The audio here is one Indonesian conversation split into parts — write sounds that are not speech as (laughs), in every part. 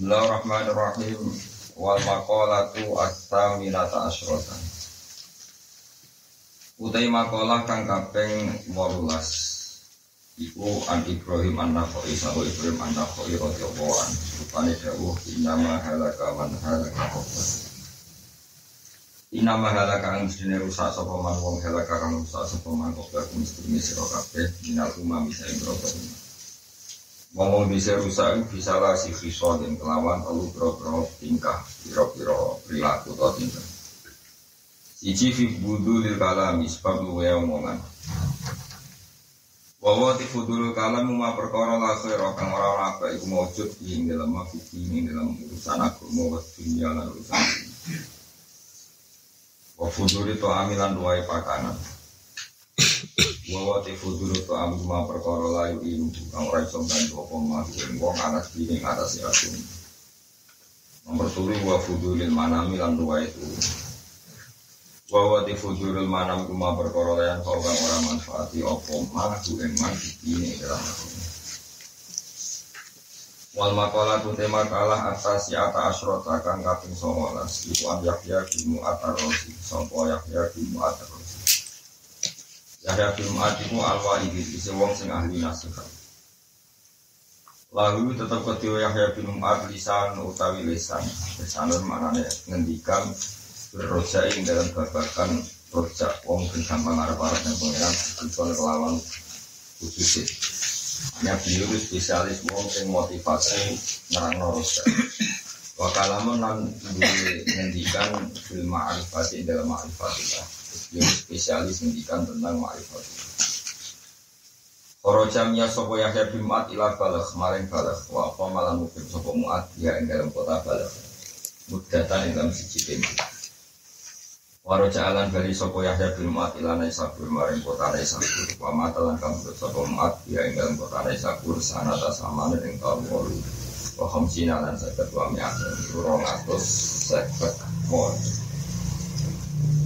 Bismillahirrahmanirrahim. Wal maqalatu as-saminata asyrata. Utai maqalah kang kaping 18. Iku an Ibrahim an-Nakhai sahu Ibrahim an-Nakhai radhiyallahu anhu. Rupane dawuh innama halaka man halaka. Inama halaka kang mestine rusak sapa man wong halaka kang rusak sapa man qabla mestine sira kabeh minal umam ing Ngomong bisa rusak bisa lah si fisol yang kelawan lalu bro-bro tingkah biro-biro perilaku atau tingkah. Siji fi budu lil kalami sebab luwe omongan. Wawa ti fudul kalam ma perkara la khair kang ora ora apa iku maujud ing dalam makiki ing dalam urusan agama wa dunya lan urusan. Wa fudul itu amilan duwe pakanan. Wawa tifu dulu to amu ma perkara layu ilu kang ora iso bantu apa mah wong anak dini atas aku. Nomor turu wa fudulil manami lan dua itu. Wawa tifu dulu manam kuma perkara layan kau kang ora manfaati apa mah ku ing man dini aku. Wal makalah tu tema kalah atas ya ata asrota kang kaping 19 iku an yahya bimu atarosi sapa yahya bimu atarosi Yahya bin Mu'ad itu al-walidi Isi wong sing ahli nasihat. Lalu tetap ketiwa Yahya bin Mu'ad lisan utawi lisan Lisanun maknanya ngendikan Berroja dalam babakan Roja wong bin gampang arah-arah dan pengiran Bukan kelawan khususnya Hanya beliau spesialis wong sing motivasi Nerang roja Wakalamun nan ngendikan Bil ma'rifati dalam ma'rifatillah yang spesialis mendikan tentang ma'rifat. Korojamnya sopo Yahya bin Mu'ad ila balak kemarin balak wa apa malah mungkin sopo Mu'ad dia ing dalam kota balak mudatan ing dalam siji tempat. Waroja alan bali sopo Yahya bin Mu'ad ila Naisabur maring kota Naisabur wa matalan kamu sopo Mu'ad dia ing dalam kota Naisabur sanata sama ing tahun wolu wa khamsina lan sakat wa mi'atan rong atus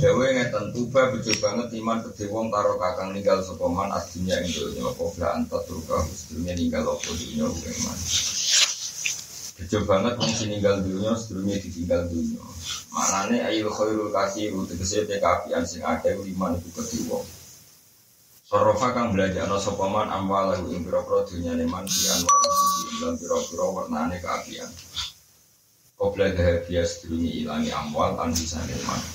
Dewe ngeten tuba bejo banget iman kedhe wong karo kakang ninggal sapa man aslinya ing donya apa bla antat turka sedurunge ninggal apa dunya kuwi man. Bejo banget wong sing ninggal dunya sedurunge ditinggal dunya. Manane ayu khairul kasiru tegese te kapian sing akeh liman iku kedhe wong. Sorofa kang belajar sapa man amwalahu ing pira-pira dunyane man di anwar iki lan pira-pira warnane kaapian. Kobra dahabia sedurunge ilangi amwal lan bisa man.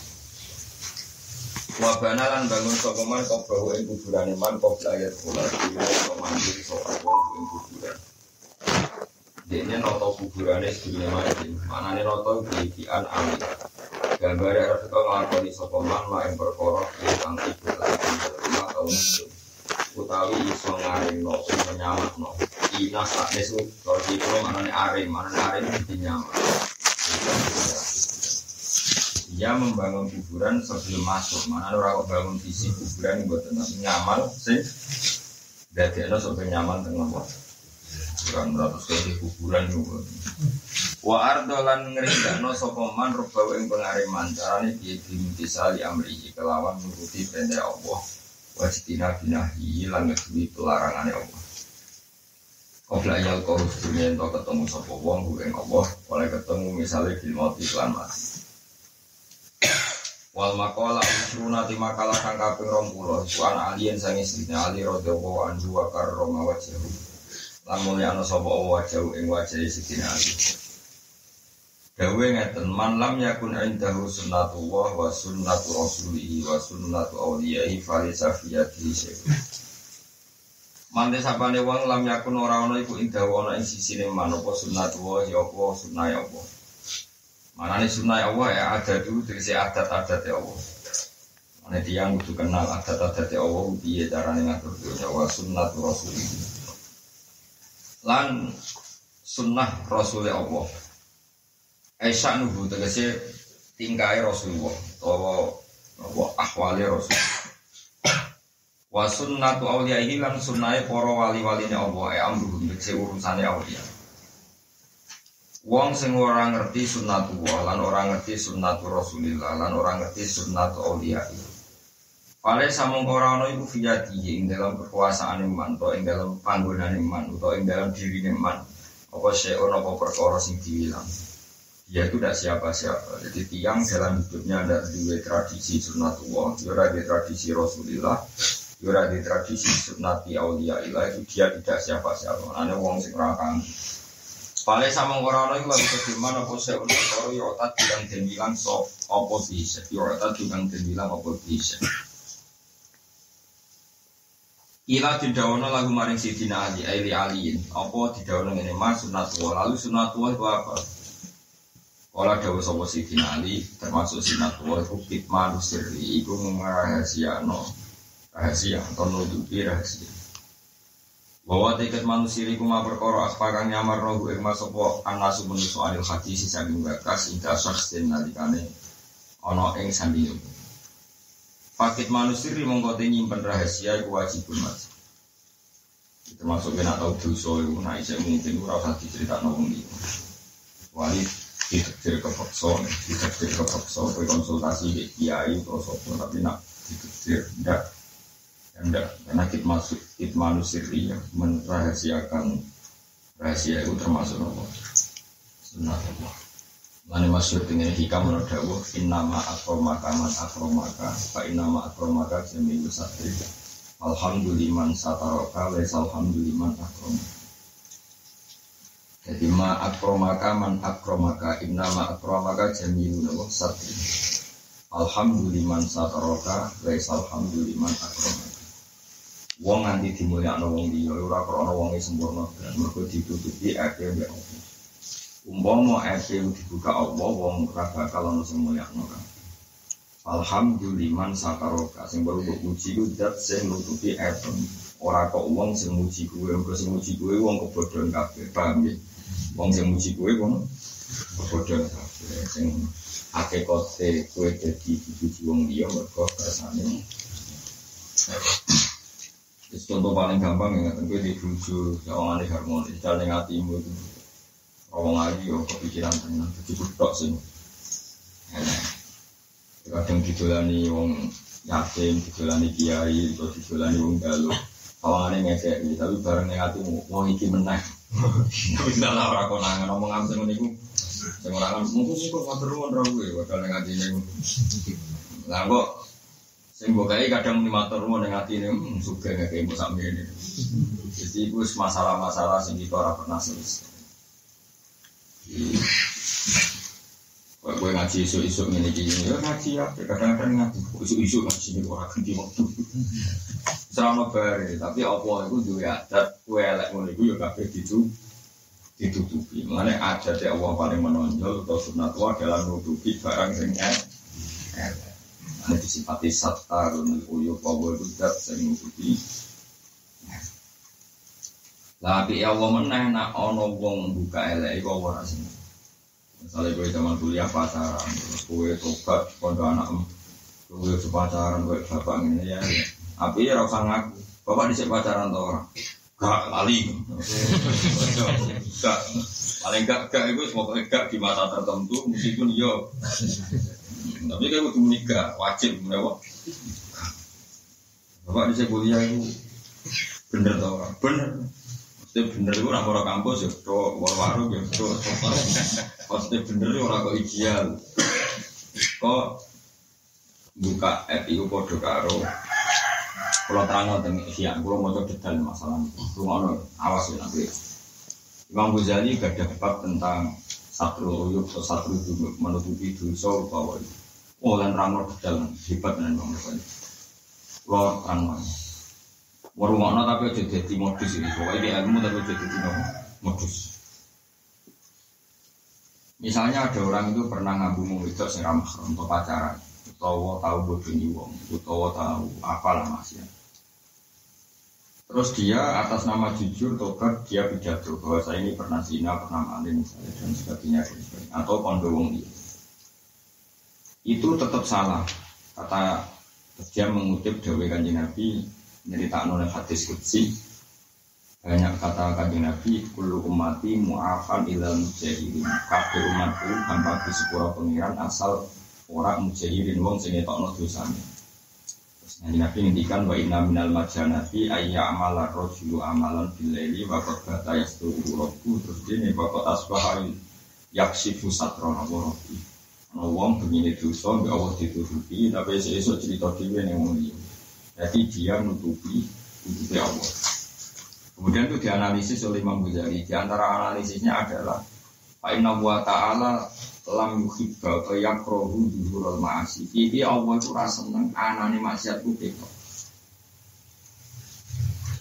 Wabana lan bangun sapa man bawa ing kuburane man kok ayat kula kok mandiri sapa wong ing kuburan. Dene noto kuburane sedune mati. Manane noto diikian amin. Gambare arep kok nglakoni sapa man mak ing perkara kang iku lima tahun utawi iso ngaringno no. Ina sak nesu kalau di manane aring, manane aring dinyamak. Dia membangun kuburan sebelum masuk. Mana orang kok bangun visi kuburan buat tenang nyaman sih. Jadi ada sampai nyaman tengah waktu kurang beratus kali kuburan juga wa ardolan no sokoman rubawa yang pengariman caranya dia dimintisali amri kelawan menuruti perintah Allah. Wajibina binahi lan ngedui pelarangannya Allah. Kobla yal kau dunia ketemu sopo wong gue Allah. Oleh ketemu misalnya film mati iklan mati Wal makola usruna ti makalah kang kaping 20 suan alien sang istrine Ali radhiyallahu anhu wa karrama wajhahu. Lan mulya ana sapa wajhahu ing wajah sidina Ali. Dawe ngeten man lam yakun indahu sunnatullah wa sunnatu rasulihi wa sunnatu awliyaihi falisa fiyati syai'un. Mante sapane wong lam yakun ora ana iku indahu ana ing sisine man apa sunnatullah ya apa sunnah ya apa. Mana ini sunnah Allah ya ada dulu dari adat-adat ya Allah. Mana yang butuh kenal adat-adat ya Allah dia cara ngatur dunia wa sunnah Rasul Lan sunnah Rasul Allah. Aisyah nubu tegese tingkai Rasulullah atau ahwali Rasul. Wa sunnatu awliyaihi lan sunnah para wali-waline Allah ya amruh tegese urusane awliya. Wong sing ora ngerti sunnatullah lan ora ngerti sunnatu Rasulillah lan ora ngerti sunnatu auliya. Pale samung ora ana iku fiyati ing dalam kekuasaan iman utawa ing dalam panggonan iman utawa ing dalam diri iman. apa syai'un apa perkara sing diwilang dia itu tidak siapa-siapa. Jadi tiang dalam hidupnya ada dua tradisi sunnatullah ada di tradisi rasulillah ada di tradisi sunnati aulia ilah itu dia tidak siapa-siapa. Ada wong sing rakang Paling sama orang itu lagi bagaimana apa saya udah kalau ya tak bilang dan bilang so apa bisa, ya tak bilang dan bilang apa bisa. Ila didawono lagu maring Sidina Ali, Ali Aliin. Apa didawono ini mas sunat tua. Lalu sunat tua itu apa? Dawa sopo Sidina Ali, termasuk sunat tua itu kitman sirri. Iku rahasia no rahasia atau nutupi rahasia. Bahwa tiket manusia iku ma perkara apa kang nyamar roh ing masopo anasu menusu anil hadis saking bakas indah saksin nalikane ana ing sandingan. Pakit manusia mongko nyimpen rahasia iku wajib mas. Termasuk kena tahu dosa itu nah saya mungkin ora usah diceritakno wong iki. Wali ditektir kepaksa, ditektir kepaksa kowe konsultasi ke kiai atau sapa tapi nak ditektir ndak ndak karena kita masuk kita manusia ya merahasiakan rahasia itu termasuk apa? Sunnah Allah. Mane masyhur dengan hikam menurut dawuh innama akromaka man akromaka fa innama akromaka jami'u satri alhamduliman sataraka wa alhamduliman akromaka jadi ma akromaka man akromaka innama akromaka nawa satri alhamduliman sataraka wa alhamduliman akromaka Wong nganti dimulyakno wong liya ora krana wong sempurna mergo ditutupi akeh mbek Allah Umpama ete dibuka Allah wong ora bakal ono sing mulyakno kan. Alhamdulillah sakaroka sing baru mbok puji ku zat sing nutupi ete. Ora kok wong sing muji kuwe, kok sing muji kuwe wong kebodohan kabeh, paham ya? Wong sing muji kuwe wong kebodohan kabeh sing akeh kote kuwe dadi dipuji wong liya mergo kersane. Contoh paling gampang ya, tentu di buju, ya orang aneh harmonis, jalan hatimu itu Ngomong lagi yo kepikiran tenan, jadi budak sih. Kadang didolani wong yatim, didolani kiai, atau didolani wong galuh. Kawangannya ngekek, tapi bareng hati wong iki menang. Tapi tidak lah orang konangan ngomong apa sih niku. Sing ora kan mungkin sih kok matur nuwun ra kuwi bakal ning atine. Lah kok sing mbok kadang matur nuwun ning atine hmm, sugih ngekek mbok sak mene. Jadi itu masalah-masalah sing kita ora pernah selesai. Kau gue ngaji isu-isu ini gini, ya ngaji ya, kadang-kadang ngaji, isu-isu ngaji ini orang ganti waktu. Selama bare, tapi apa itu juga adat, gue elek ngono itu ya kabeh itu ditutupi. Mengenai adat ya Allah paling menonjol atau sunat adalah nutupi barang sing elek. Ini disifati satar, uyuk, power, budak, sing nutupi. Tapi ya Allah meneh nak ono wong buka elek iku ora sing. Gue zaman kuliah pacaran, gue tobat kondo anak gue pacaran gue bapak ini ya. Tapi ya rasa ngaku, bapak di sini pacaran tau orang. Gak lali. Gak. Paling gak gak itu semoga gak di masa tertentu meskipun yo. Tapi kayak gue menikah wajib mewah. Bapak di sini kuliah itu bener tau orang, bener. Mesti bener itu orang orang kampus ya, tuh warung ya, tuh. Pasti bener itu orang kok ideal. Kok buka app itu kode karo. Kalau terang tentang siang, kalau mau detail masalah itu, rumah awas ya nanti. Imam Ghazali gak ada tentang satu uyuk atau satu itu menutupi dosa itu. Oh, dan rangor detail hebat dan Imam Ghazali. Kalau terang Warungokno tapi aja jadi modus ini. Pokoknya ilmu tapi aja jadi modus. Misalnya ada orang itu pernah ngabu itu sing untuk pacaran, utawa tahu bodoni wong, utawa tahu apalah mas ya. Terus dia atas nama jujur tobat dia pidato bahwa saya ini pernah zina, pernah maling misalnya dan sebagainya dan sebagainya. Atau kondo wong dia. Itu tetap salah. Kata dia mengutip Dewi Kanjeng Nabi tak nol hadis kutsi banyak kata kajian Nabi kulu umati mu'afan ilal mujahirin kabeh umatku tanpa di sepura pengiran asal orang mujahirin wong sing ngetokno dosane terus Nah, Nabi ngendikan wa inna minal majanati ayya amala rojulu amalan bilaili wa qad bata yastu rabbu terus dene wa qad asbaha yaksifu satrona wa rabbi. Ana wong begini dosa mbek Allah ditutupi tapi esuk cerita dhewe ning wong liya. Jadi dia menutupi tutupi Allah. Kemudian itu dianalisis oleh Imam Ghazali. Di antara analisisnya adalah Pak Inna wa ta'ala lam yuhibba wa yakrohu duhurul ma'asi Jadi Allah itu rasa seneng anani maksiat ku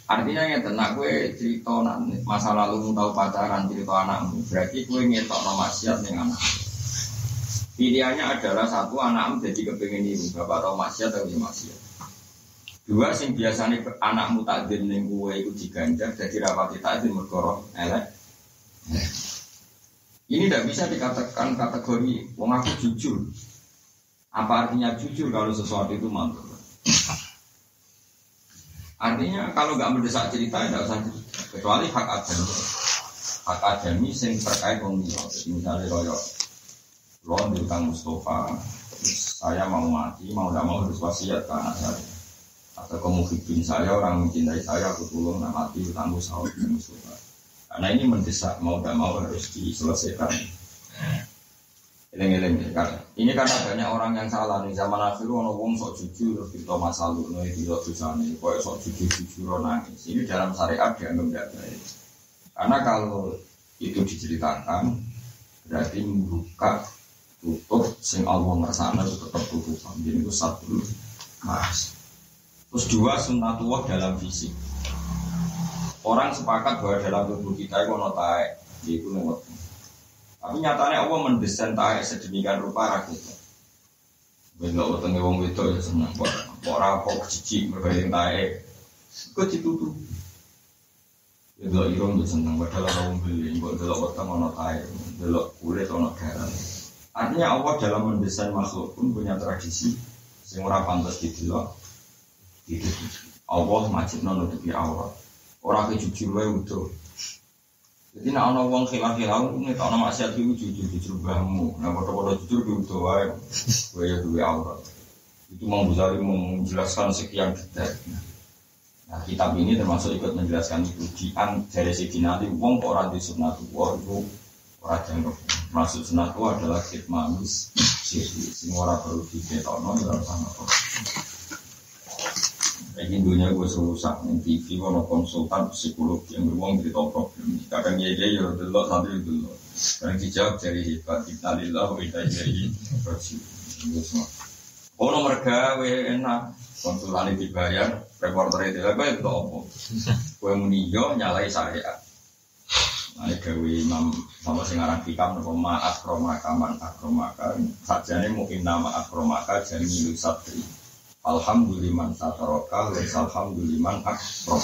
Artinya ya tenang gue cerita masa lalu tahu pacaran cerita anakmu berarti gue ngetok no maksiat dengan anak. Pilihannya adalah satu anakmu jadi kepengen ini bapak tahu maksiat atau maksiat. Dua sing biasanya anakmu takdir ning gue itu diganjar jadi rapati takdir mergoro elek. Ini tidak bisa dikatakan kategori wong aku jujur. Apa artinya jujur kalau sesuatu itu mantul? Artinya kalau nggak mendesak cerita tidak usah cerita. Kecuali hak adami. Hak adami yang terkait Jadi misalnya royo lo diutang Mustafa, saya mau mati, mau tidak mau harus wasiat ke anak saya. Atau kemudian saya orang mencintai saya, aku tolong nak mati utangku sahur Mustafa. Karena ini mendesak mau tidak mau harus diselesaikan. Eleng-eleng Ini karena banyak orang yang salah nih zaman akhir orang wong sok jujur terus kita masa lalu nih tidak bisa nih, kok sok jujur jujur nangis. Ini dalam syariat dianggap tidak baik. Karena kalau itu diceritakan berarti membuka tutup sing Allah ngersana itu tetap tutup. Jadi itu satu mas. Terus dua sunnatullah dalam fisik. Orang sepakat bahwa dalam tubuh kita itu ono taek, itu nengok. Tapi nyatanya Allah mendesain taek sedemikian rupa rakyat. Belok wetenge wong wedok ya seneng kok. Kok kok cici mergo taek. Kok ditutup. Ya delok irung ya seneng padahal ora wong beli, kok delok weteng ono taek, delok kulit ono garam. Artinya Allah dalam mendesain makhluk pun punya tradisi sing ora pantas didelok. Itu Allah majib nutupi aurat. Orang kejujur wae utuh. Jadi nak ana wong khilaf-khilaf ngetokno maksiat iku jujur jujur mbahmu. Nah padha-padha jujur ki utuh wae. Kowe ya aurat. Itu mau Ghazali menjelaskan sekian detail. Nah, kitab ini termasuk ikut menjelaskan itu di an dari segi nanti wong kok ora di sunnatullah itu ora jangkep. Maksud sunnatullah adalah khidmatus sirri. Sing ora perlu diketokno ya ora ini dunia gue serusak nih TV kono konsultan psikolog yang beruang cerita problem. Kadang ya dia ya delok sampai delok. Kadang dijawab dari hebat. Kita lillah kita jadi Oh nomor gawe enak. Konsultan dibayar, reporter itu apa itu apa? Gue meniyo nyalai saya. Nah, gawe imam sama sing aran hikam nopo ma akromaka man akromaka sajane mu inna ma akromaka jamilu Alhamdulillah sataroka wa alhamdulillah akrom.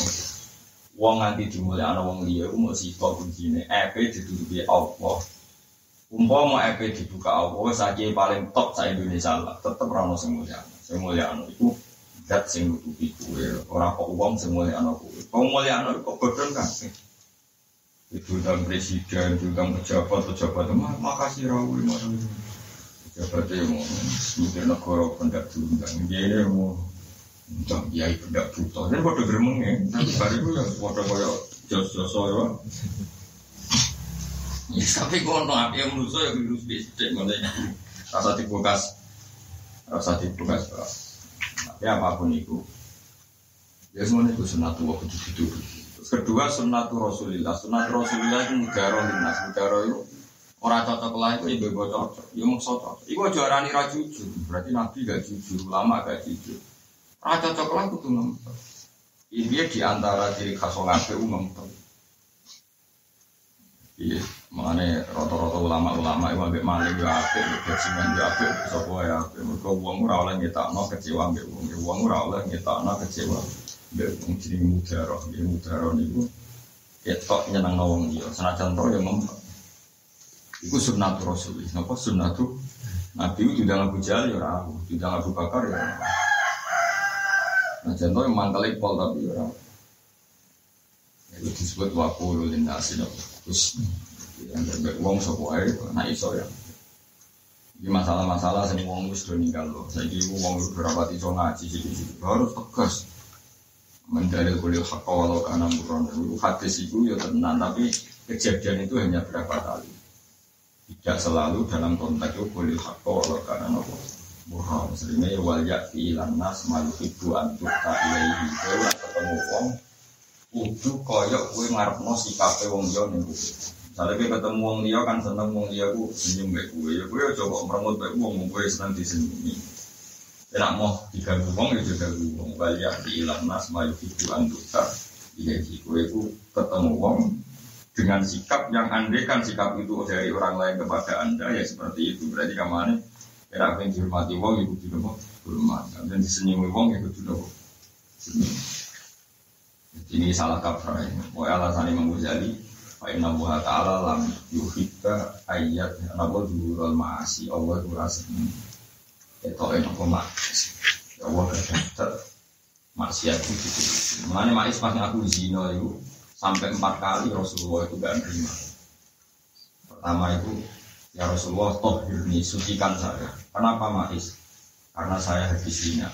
Wong nganti ana wong liya iku mung sita kuncine epe ditutupi Allah. Umpama epe dibuka Allah saiki paling top sa Indonesia lah, tetep ora ono sing mulia. Sing mulia ono iku zat sing nutupi kuwe, ora kok wong sing mulia ono kuwe. Wong mulia ono kok bodhon kan. Itu dan presiden, itu dan pejabat, pejabat, makasih rawuh, makasih Jabatnya mau mikir negara pendak diundang. Dia mau undang kiai pendak buta. Dan pada geremeng ya. Tapi hari itu ya pada kaya jos-jos ya. Ya tapi kono api yang menurut saya virus bisik rasa dibukas rasa dibukas tapi apa pun itu ya semuanya itu sunatu waktu itu Terus kedua sunatu rasulillah sunatu rasulillah itu mudaro linas mudaro itu Orang cocok lah itu ibu ibu cocok, ya mau cocok. Iku juara nih jujur, berarti nabi gak jujur, lama gak jujur. Orang cocok lah itu ngempel. Ini dia di antara ciri khas orang itu ngempel. Iya, mengenai rata-rata ulama-ulama itu ambil maling juga ape, bajingan juga ape, sopo ya ape. Mereka uang murah oleh no kecewa ambil uang, uang murah oleh no kecewa. Ambil uang jadi mudaroh, jadi mudaroh. Ya tok nyenang nawang dia, senajan toh yang ngempel. Iku sunnah Rasul. Napa sunnah tuh Nabi itu tidak Abu Jahal ya aku, tidak Bakar ya. Nah contoh yang mangkal pol tapi ya Itu disebut wakul linasi. Terus yang terbaik uang sopo air, nah iso ya. Ini masalah-masalah semua wong wis do ninggal loh. Saiki wong berapa iso ngaji sih harus tegas. Mendalil kulit hak walau buron itu hadis itu ya tenang tapi kejadian itu hanya berapa kali. Tidak selalu dalam konteks itu kulit hak walau karena nopo buron. Seringnya ya wal yakti nas malu itu antuk tak ilaihi. Kau ketemu wong kudu koyok kue ngarepno sikape wong yo ning Misalnya kita ketemu wong liya kan seneng wong liya ku senyum baik gue, ya gue coba merengut baik wong gue seneng disenyumi. Enak mau diganggu wong ya diganggu wong. Di ilang nas mayu itu antuta. Iya sih gue ku ketemu wong dengan sikap yang andai kan sikap itu dari orang lain kepada anda ya seperti itu. Berarti ke mana? Enak pengen dihormati wong itu tidak mau hormat. Dan disenyumi wong itu tidak mau. Ini salah kaprah ya. Mau alasan Imam Ghazali Fa inna Allah ta'ala lam yuhibba ayat Napa dhuhurul ma'asi. Allah itu rasanya Itu enak kok maksiat Allah kedatar Maksiat itu Mengenai ma'is pas aku zina itu Sampai empat kali Rasulullah itu gak nerima Pertama itu Ya Rasulullah tohirni sucikan saya Kenapa ma'is? Karena saya habis zina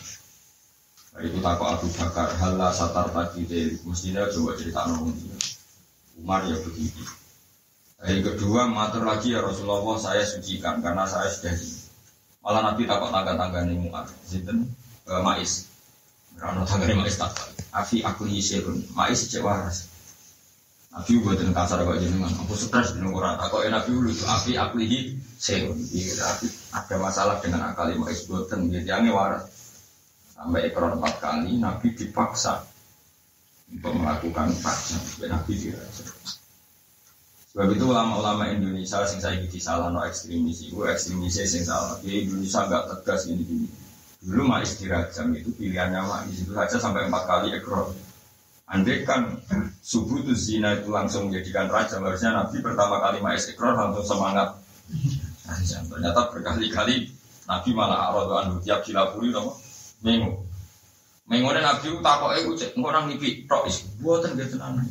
itu takut Abu Bakar Hala satar tadi Mestinya coba cerita nongol Umar ya begitu. Yang kedua, matur lagi ya Rasulullah saya sucikan karena saya sudah ini. Malah Nabi takut tangga-tangga nih Mu'ad. Zinten, e, Mais. Rano tangga nih Mais tak. Afi aku yisirun. Mais cek waras. Nabi buatin kasar kok jenengan. Aku stres dengan orang. Takut Nabi dulu itu. Afi aku yisirun. Iya, ada masalah dengan akal Mais buatin. Dia yang waras. Sampai ekor empat kali Nabi dipaksa untuk melakukan pajak Nabi diraja. Sebab itu ulama-ulama Indonesia sing saya gigi salah no ekstremis itu ekstremis sing salah. Di Indonesia nggak tegas ini gini. Dulu mais dirajam itu pilihannya mais itu saja sampai empat kali ekor. Andai kan subuh itu zina itu langsung menjadikan raja harusnya Nabi pertama kali mais ekor langsung semangat. Nah, ternyata berkali-kali Nabi malah aradu anu tiap dilapuri nopo minggu Mengone Nabi takok iku cek orang nipi tok is. Mboten nggih tenan.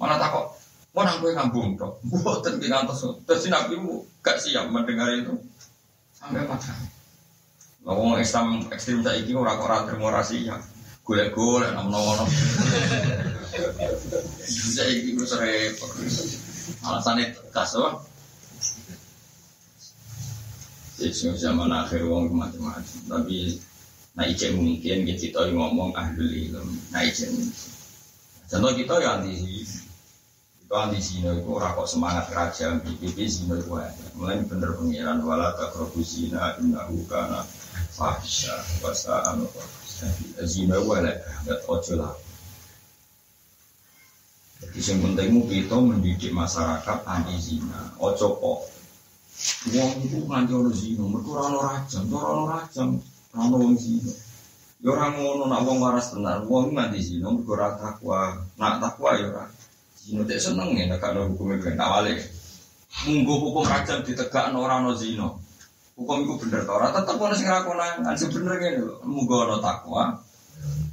Mana takok orang kowe ngambung tok. (laughs) Mboten nggih ngantos. Terus Nabi gak siap mendengar itu. Sampai apa Ngomong Islam ekstrim saiki ora kok ora terima rahasia. Golek-golek nom-nom. Saiki wis repot. Alasane kaso. Jadi zaman akhir wong macam-macam. Tapi Nah ijek mungkin kita ngomong ahlul ilm. Nah ijek. Contoh kita ya anti Itu anti zina itu orang kok semangat kerajaan PPP zina itu ada. Mulai bener pengiran wala takrobu zina innahu kana fahsya wasa anu zina itu ada. Gak ojo lah. Jadi yang penting kita mendidik masyarakat anti zina. Ojo kok. Wong itu nganti ono zina, mereka orang rajam, orang rajam. Ono wong zina. Ya ora ngono nak wong waras tenan, wong mati zina mergo ora takwa. Nak takwa ya ora. Zina tek seneng ya nek ana hukume ben awale. Munggo hukum rajam ditegakno ora ono zina. Hukum iku bener ora tetep ono sing rakonan sebener ngene lho. Munggo ono takwa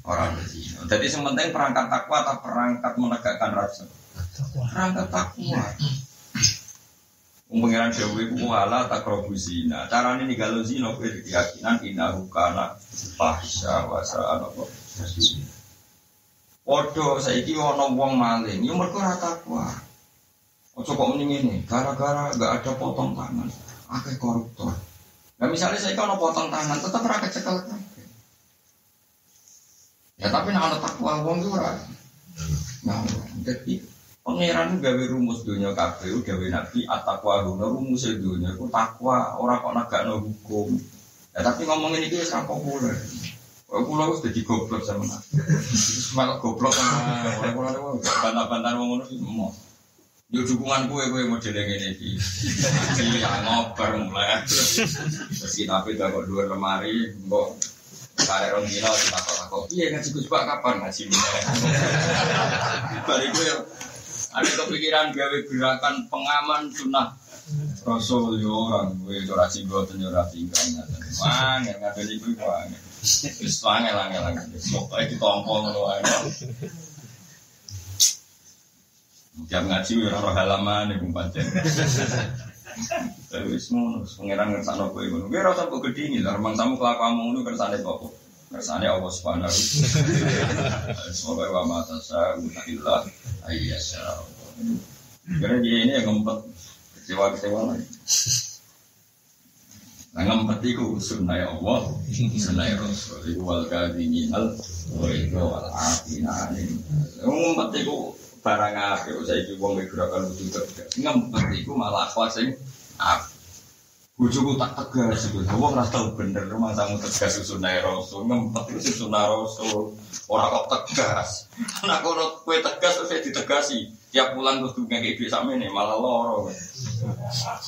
ora ono zina. Dadi sing penting perangkat takwa atau perangkat menegakkan rajam. Perangkat takwa. Pengiran Dewi ku wala tak robu zina. Caranya nih kalau zina kue keyakinan ina hukana fahsya wasa apa. Podo saiki ono wong maling, yo mergo ora takwa. Ojo kok mending ini, gara-gara gak ada potong tangan, akeh koruptor. Nah misalnya saya kalau potong tangan, tetap ora kecekel Ya tapi nak ada takwa wong itu ora. Nah, jadi Pangeran gawe rumus dunia kabeh gawe nabi atakwa guna rumus dunia ku takwa orang kok negakno hukum. Ya tapi ngomong ini dia sangat populer. Kalau pulau itu jadi goblok sama. Semangat goblok sama orang pulau itu bantah-bantah ngomong itu semua. Yo dukungan gue gue model yang ini di ya ngoper mulai. Terus kita beda kok dua lemari, kok karek rong dino takut takut. Iya ngaji gus pak kapan ngaji. Balik gue ada kepikiran gawe gerakan pengaman sunnah Rasul yo orang gue ora singgoten yo ora tinggal Wangel ngaten iku wangel. Wis wangel angel angel. Pokoke ditompo ngono wae. Jam ngaji ora halaman iku pancen. (laughs) Tapi semua pangeran ngersano kowe ngono. Kowe ora kok gedhi ini lah, mang samu kelakuanmu ngono kersane apa? Kersane Allah Subhanahu taala. (laughs) Semoga wa ma tasa'u illa ayyasha. Karena dia ini yang ngempet kecewa-kecewa lagi. Nah ngempet itu sunnah Allah, sunnah Rasul. Itu wal kadhiminal, wa itu wal afina. Ngempet itu barang apa? Saya itu wong gerakan wujud tegas. Ngempet itu malah kuasing apa? Bujuku tak tegas itu, wong rasa tahu bener, rumah kamu tegas sunnah Rasul, ngempet itu sunnah Rasul, orang kok tegas, anak kalau kue tegas terus ditegasi, tiap bulan terus tuh kayak sama ini malah loro,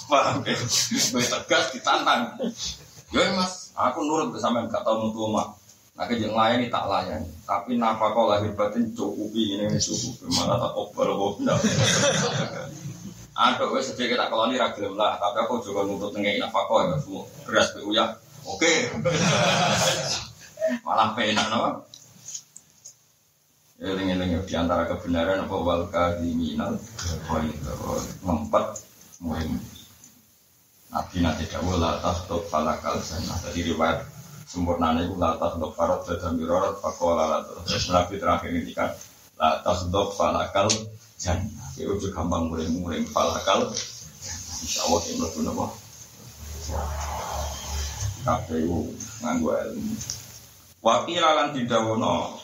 paham ya? Kue tegas ditantang, ya mas, aku nurut sama gak tahu mutu mak, nah kejeng layani tak layani, tapi napa kau lahir batin cukupi ini cukupi, malah tak obal obal. Ada wes sedikit tak keloni ragilem lah, tapi aku juga nuntut ngei nafkah ya semua beras bu ya. Oke. (laughs) Malah penak no. Eling-eling di antara kebenaran apa wal kadiminal ngempet muhim. Nabi nanti dawu latah tok falakal sana. Jadi riwayat sempurna itu latah tok farad dan mirorat fakola latah. Nabi terakhir ini kan latah tok falakal jannah. Ya udah gampang mulai-mulai falakal. Insya Allah yang lebih nama. Itu nganggu ilmu. Wakilalan didawono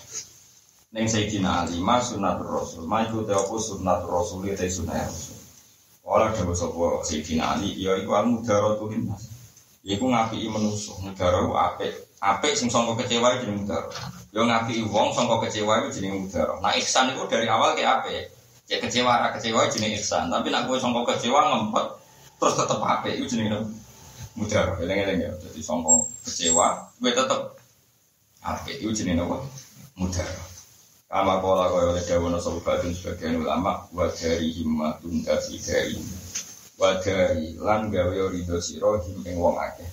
Neng Sayyidina Ali ma sunnatur rasul ma iku te apa sunnatur rasul te sunnah rasul. Ora dewe sapa Sayyidina Ali ya iku al mudaratu linnas. Iku ngapiki manusa, mudara ku apik. Apik sing kecewa jeneng mudara. Ya ngapiki wong sangka kecewa iku jeneng mudara. Nah ihsan iku dari awal ke apik. Ya kecewa ra kecewa jeneng ihsan, tapi nak kowe sangka kecewa ngempet terus tetep apik iku jeneng mudar. Eleng-eleng ya. Jadi sangka kecewa kowe tetep apik iku jeneng apa? Mudar. Kama kola kaya oleh dawana sobatun sebagian ulama wa dari himmatun dari dari wa dari lan gawe ridho sira him ing wong akeh.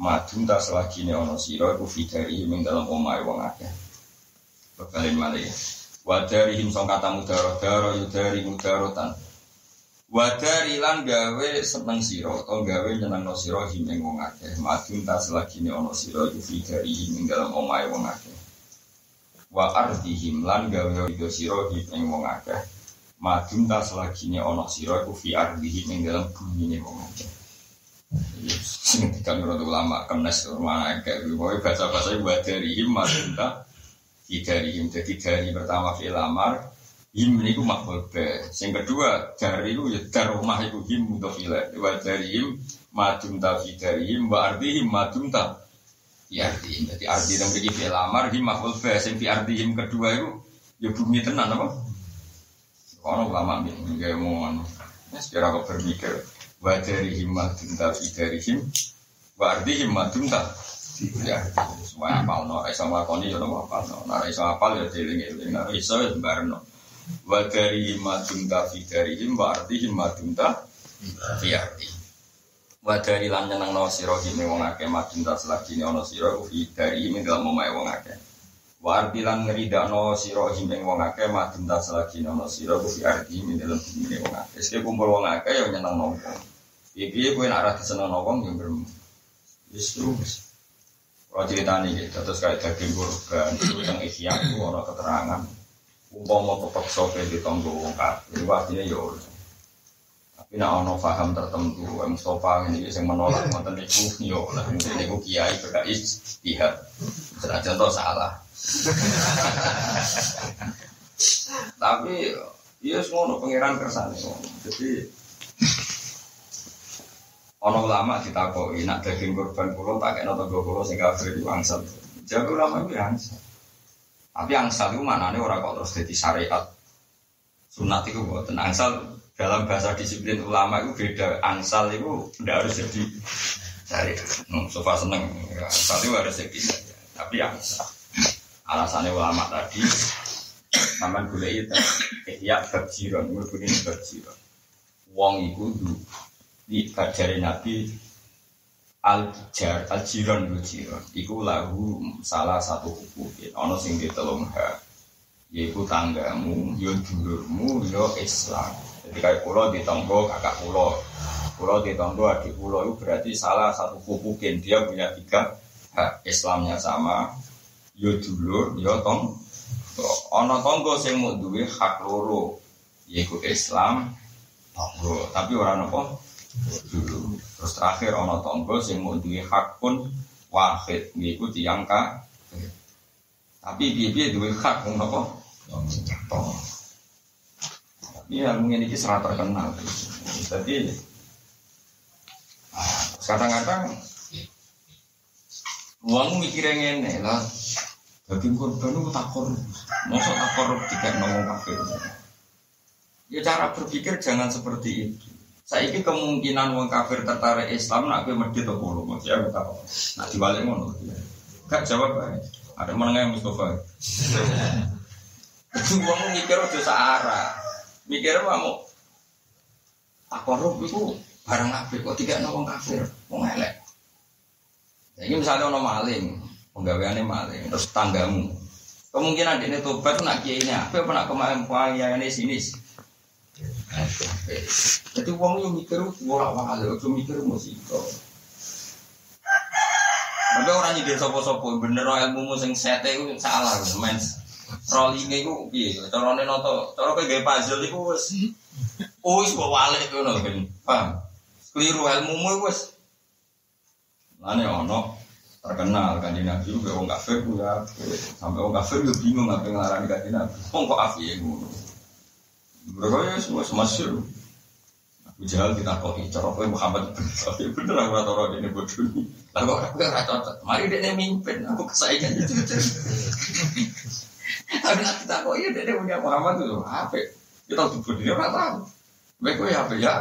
Madun ta selagine ana sira iku fidari ing dalam omahe wong akeh. Bekalin malih. Wadarihim song kata mudaro daro yudari mudarotan. Wadari lan gawe seneng siro atau gawe nyeneng no siro him ing wong akeh. Madun tas lagi ne ono siro iku fidari him ing dalam omahe wong akeh. Wa ardihim lan gawe siro him ing wong akeh madun tas lagi ne ono siro iku fi ardihim ing dalam bumi ne wong akeh. Sing dikan ulama kenes rumah akeh baca bahasa wadarihim madun tas him jadi dari pertama fil amar him ini ku makbul be yang kedua dari itu ya dari rumah itu him untuk fil wa dari him madum ta fi dari him wa ardi him madum ta. Fi ardi him jadi ardi yang bagi fil amar him makbul be yang fi him kedua itu ya bumi tenan apa orang ulama ini kayak mau ya sekarang kau berpikir wa dari him madum ta fi dari him wa ardi him madum ta ya semua apal no iso ngakoni yo no apal no nek iso ya dieling-eling nek iso ya barno wa dari madun ta fi dari him wa arti him madun ta fi arti wa dari lan nyeneng no sira him wong akeh madun ta selagi ono sira fi dari him dalam omahe wong akeh wa arti lan ngeridakno sira him wong akeh madun ta selagi ono sira fi arti him dalam bumi wong akeh sing kumpul wong akeh yo nyeneng no iki kowe ora diseneng wong berem wis terus kalau cerita gitu, terus kayak daging kurban itu yang isya itu ada keterangan. Umpama kepeksa ke di tonggo wong kafir, itu artinya ya Tapi nak ono paham tertentu, Mustafa ini yang menolak ngoten niku ya lah, mungkin kiai berkait istihad. Setelah contoh salah. (laughs) Tapi iya semua pengiran kersane. Jadi Ono ulama ditakoi nak daging korban kulo tak kena tonggo kulo sing kafir itu angsal. Jadi ulama itu angsal. Tapi angsal itu mana nih orang kok terus jadi syariat. Sunat itu buat angsal dalam bahasa disiplin ulama itu beda. Angsal itu tidak harus jadi syariat. Hmm, sofa seneng angsal itu harus jadi Tapi angsal. Alasannya ulama tadi Taman gula itu ya berjiron, ini berjiron. Wong itu dulu di kajari Nabi al jar al jiron. Lu jiron iku lahu salah satu hukum ono sing ditelung ha yaiku tanggamu yo dulurmu yo Islam. Jadi kayak pulau di tonggo kakak pulau. Pulau di tonggo adik pulau itu berarti salah satu kupukin dia punya tiga Islamnya sama, yo dulur, yo tong. Ono tonggo sing mau duwe hak loro, yaitu Islam, tonggo. Tapi orang apa? Dulu. Terus terakhir ono tonggo sing mau duwe hak pun wahid, yaitu tiang Tapi dia duwe hak pun apa? Tong. Tapi yang ini serat terkenal. Jadi kadang-kadang uang mikirnya ngene lah daging korban itu tak korup. Masa tak korup tidak ngomong kafir ya cara berpikir jangan seperti itu. Saya ini kemungkinan uang kafir tertarik Islam nak gue medit atau bolu maksudnya aku tahu nak dibalik ngono. Gak jawab baik ada menengah yang Mustafa? (laughs) Uang mikir udah searah. Mikir apa mau tak korup itu barang apik kok tidak nongol kafir? Mau ngelek ini misalnya ono maling penggaweannya maling terus tanggamu. Kemungkinan ini tobat nak kiainya apa apa nak kemarin ya ini sini? Jadi uang yang mikir wah wah itu mikir musiko. Tapi orang nyindir sopo-sopo bener ilmu sing sete itu salah men. Rollingnya itu iya caranya noto cara kayak puzzle itu wes oh wis bawa walik itu kan paham? Keliru ilmu wes Lane ono terkenal kan di nabi juga orang kafir ya sampai orang kafir juga bingung apa yang larang di nabi. Kok kok afi ya mereka ya semua semasyur Abu Jahal kita kok cara kowe Muhammad. Tapi bener aku ora ini bodoh ini. Lalu aku ora cocok mari dia mimpin aku kesayangan. Itu tapi kita iya dia punya Muhammad itu apa? Kita tuh dia ora tahu. Baik ya apa? Ya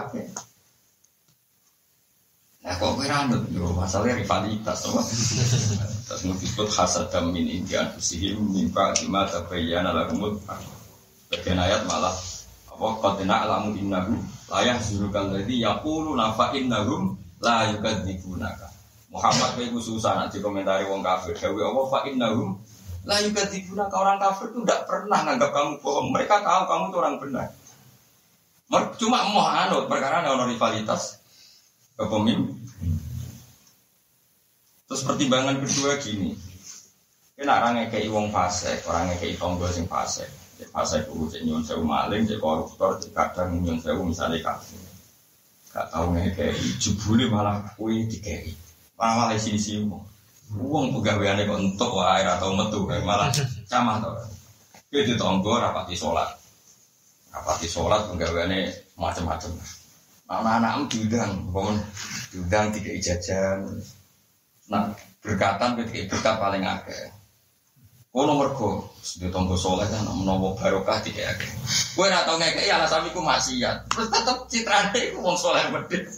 Nah kok kowe randut yo masalahnya rivalitas apa? (laughs) Terus disebut hasad min indian fusihim mimpa lima tabayyana lahumul Bagian ayat malah apa qadna alamu innahu la yahzurukal ladzi yaqulu nafa innahum la yukadzibunaka. Muhammad kowe susah nanti komentari wong kafir. Dewe apa fa innahum la yukadzibunaka orang kafir itu tidak pernah nganggap kamu bohong. Mereka tahu kamu itu orang benar. Cuma mau anut perkara ada rivalitas kepemimpin. Terus pertimbangan kedua gini, kena orang kayak wong fase, orang kayak tonggo sing fase, fase itu cek nyun sewu maling, cek koruptor, cek kadang nyun sewu misalnya kafe, gak tau kayak jebule malah kue dikei, malah malah sini sini Uang pegawaiannya kok entuk wae atau metu malah camah to. Ki ditonggo rapati sholat. Rapati sholat pegawaiannya macam-macam. Anak-anak diundang, bangun diundang tiga jajan. Nah, berkatan ketika berkat paling akeh. Kono mergo di tonggo soleh kan menawa barokah tiga akeh. Kowe ora tau ngekeki alasan iku maksiat. Terus tetep citrane iku wong soleh medhit.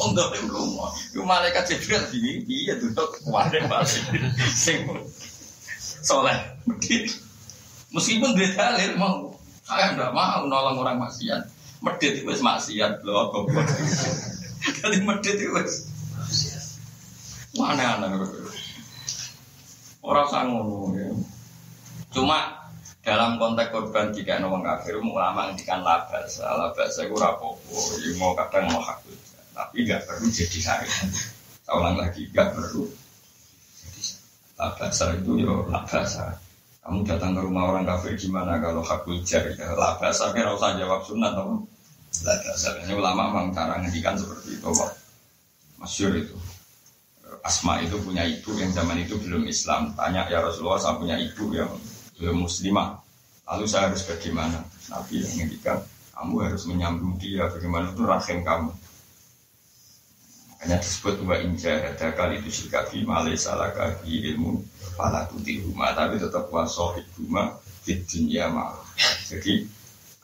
Wong dolim rumah. Iku malaikat Jibril piye piye tutuk kuwate balik. Sing soleh medhit. Meskipun dia dalil mau saya enggak mau nolong orang maksiat medit itu maksiat loh goblok. Jadi medit itu mana aneh Orang sangono ya. Cuma dalam konteks korban jika orang kafir ulama ngendikan labas, labas saya kurang rapopo, ya mau kadang mau hak tapi nggak perlu jadi saya. Saya ulang lagi nggak perlu. Labasa itu ya labasa. Kamu datang ke rumah orang kafir gimana kalau hak jar? Ya, labasa kira usah jawab sunat, atau ini ulama memang cara ngendikan seperti itu kok. Masyur itu. Asma itu punya ibu yang zaman itu belum Islam. Tanya ya Rasulullah, saya punya ibu yang belum muslimah. Lalu saya harus bagaimana? Nabi yang ngendikan, kamu harus menyambung dia. Bagaimana itu rahim kamu? Hanya disebut wa inja ada kali itu sikabi malai kaki ilmu pala tuti rumah tapi tetap wasohid rumah di dunia mal. Jadi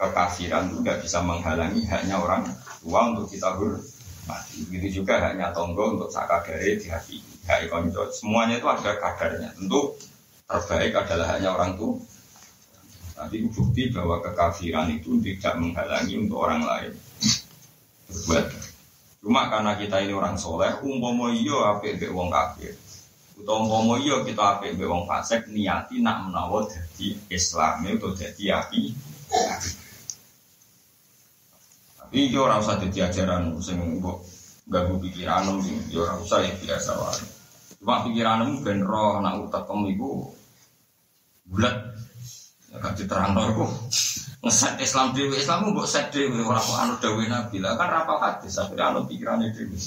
kekafiran itu nggak bisa menghalangi haknya orang tua untuk kita hormati. Begitu juga haknya tonggo untuk sakadare di hati. Hak konco. Semuanya itu ada kadarnya. Tentu terbaik adalah haknya orang tua. Tapi bukti bahwa kekafiran itu tidak menghalangi untuk orang lain berbuat. Cuma karena kita ini orang soleh, umpomo iyo apik mbek wong kafir. Utawa umpomo iyo kita apik mbek wong fasik niati nak menawa dadi Islam itu dadi api. Iki ora usah dadi ajaran sing mbok ganggu pikiranmu ya ora usah ya biasa wae. Cuma pikiranmu ben roh nak utekem iku bulat ya gak diterangno iku. Ngeset Islam dhewe, Islam mbok set dhewe ora kok anu dawuh Nabi. Lah kan rapal hadis akhirnya anu pikirane dhewe.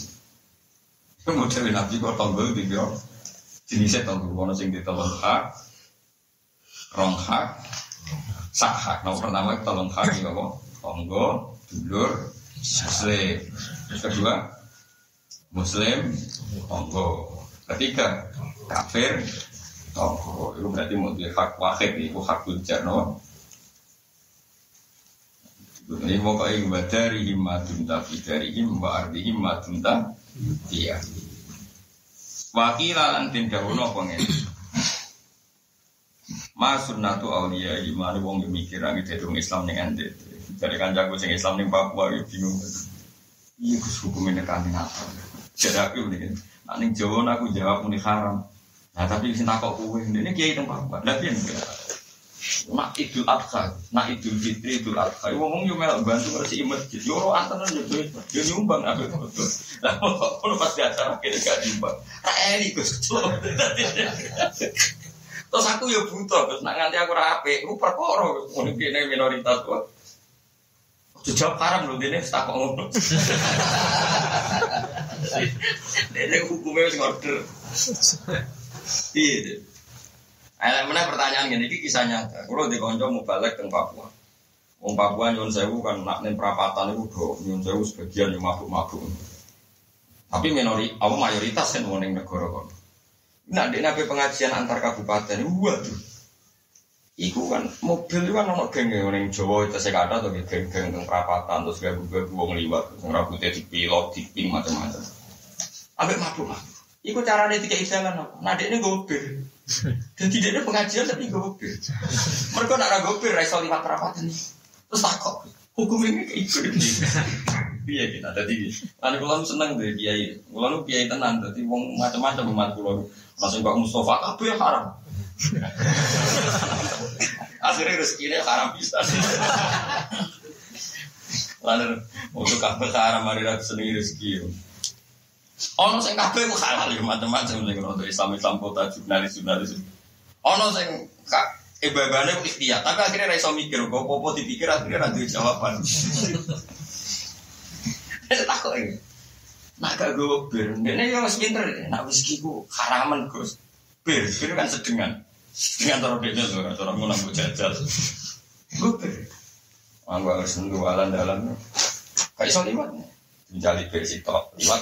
Mau dawuh Nabi kok tonggol dikira jenisnya tonggol ono sing ditolong hak, rong hak, sak hak. Nomor pertama tolong hak iki apa? Tonggo, dulur, muslim. Kedua, muslim, tonggo. Ketiga, kafir, tonggo. Itu berarti mau di hak wahid, itu hak kujar, no? Ini pokoknya wa dari himmatun tafi dari himma arti himmatun iya. Wakila lan den dawono pengen. Mas sunnatu auliya iman wong mikir angi dadi Islam ning ende. Dari kancaku sing Islam ning Papua yo bingung. Iya Gus hukumnya nekan apa? Jadi aku ini, nah, ning Jawa aku jawab muni haram. Nah tapi sing takok kowe, ini kiai teng Papua. Lah piye? Nak idul adha, nak idul fitri, idul adha. Wong yo melok bantu ngresi masjid. Yo ora antenan yo duit. Yo nyumbang apa betul. Lah kalau pas di acara kene gak nyumbang. Ra eri Gus. Terus aku yo butuh, terus nak nganti aku ra apik, ku perkara ngono kene minoritas kok. Jawab haram lho dene tak kok ngono. (laughs) Dene hukumnya wis order. Iya. Ada mana pertanyaan gini, ini kisah nyata. Kalau di konco mau balik ke Papua, Wong Papua nyun sewu kan nak nih perapatan itu do nyun sewu sebagian yang mabuk mabuk. Tapi minori, apa mayoritas kan mau neng negara. Nah di nabi pengajian antar kabupaten, waduh. Iku kan mobil itu kan ono geng ya neng Jawa itu saya kata tuh geng geng teng perapatan terus gak gue wong liwat, rambutnya dipilot, diping macam-macam. Ambek mabuk mabuk. Iku caranya tiga isangan apa? Nah dia ini gopir. Dan ada pengajian tapi gopir. Mereka nak gopir, raiso lewat perapatan Terus takut. Hukum ini kayak itu. Iya kita tadi. Lalu kalau seneng deh kiai. Kalau kiai tenang, jadi wong macam-macam umat kulo. Langsung Pak Mustafa, yang haram? (laughs) Akhirnya rezekinya haram bisa. Lalu untuk kabeh haram mari ra seneng rezeki. Ono sing kabeh ku halal ya macam-macam sing untuk Islam Islam kota jurnalis jurnalis. Ono sing ibadahnya ikhtiar, tapi akhirnya ra iso mikir kok apa dipikir akhirnya ra duwe jawaban. (laughs) Takut ini. Nak gak gue ini yang masih pinter, nak ku haraman gus. Bir, bir kan sedengan. Sedengan taruh dia tuh, orang ngulang gue jajal. Gue bir. Anggu harus nunggu alam dalam. Kayak soal liwat. Menjali bir sitok, liwat.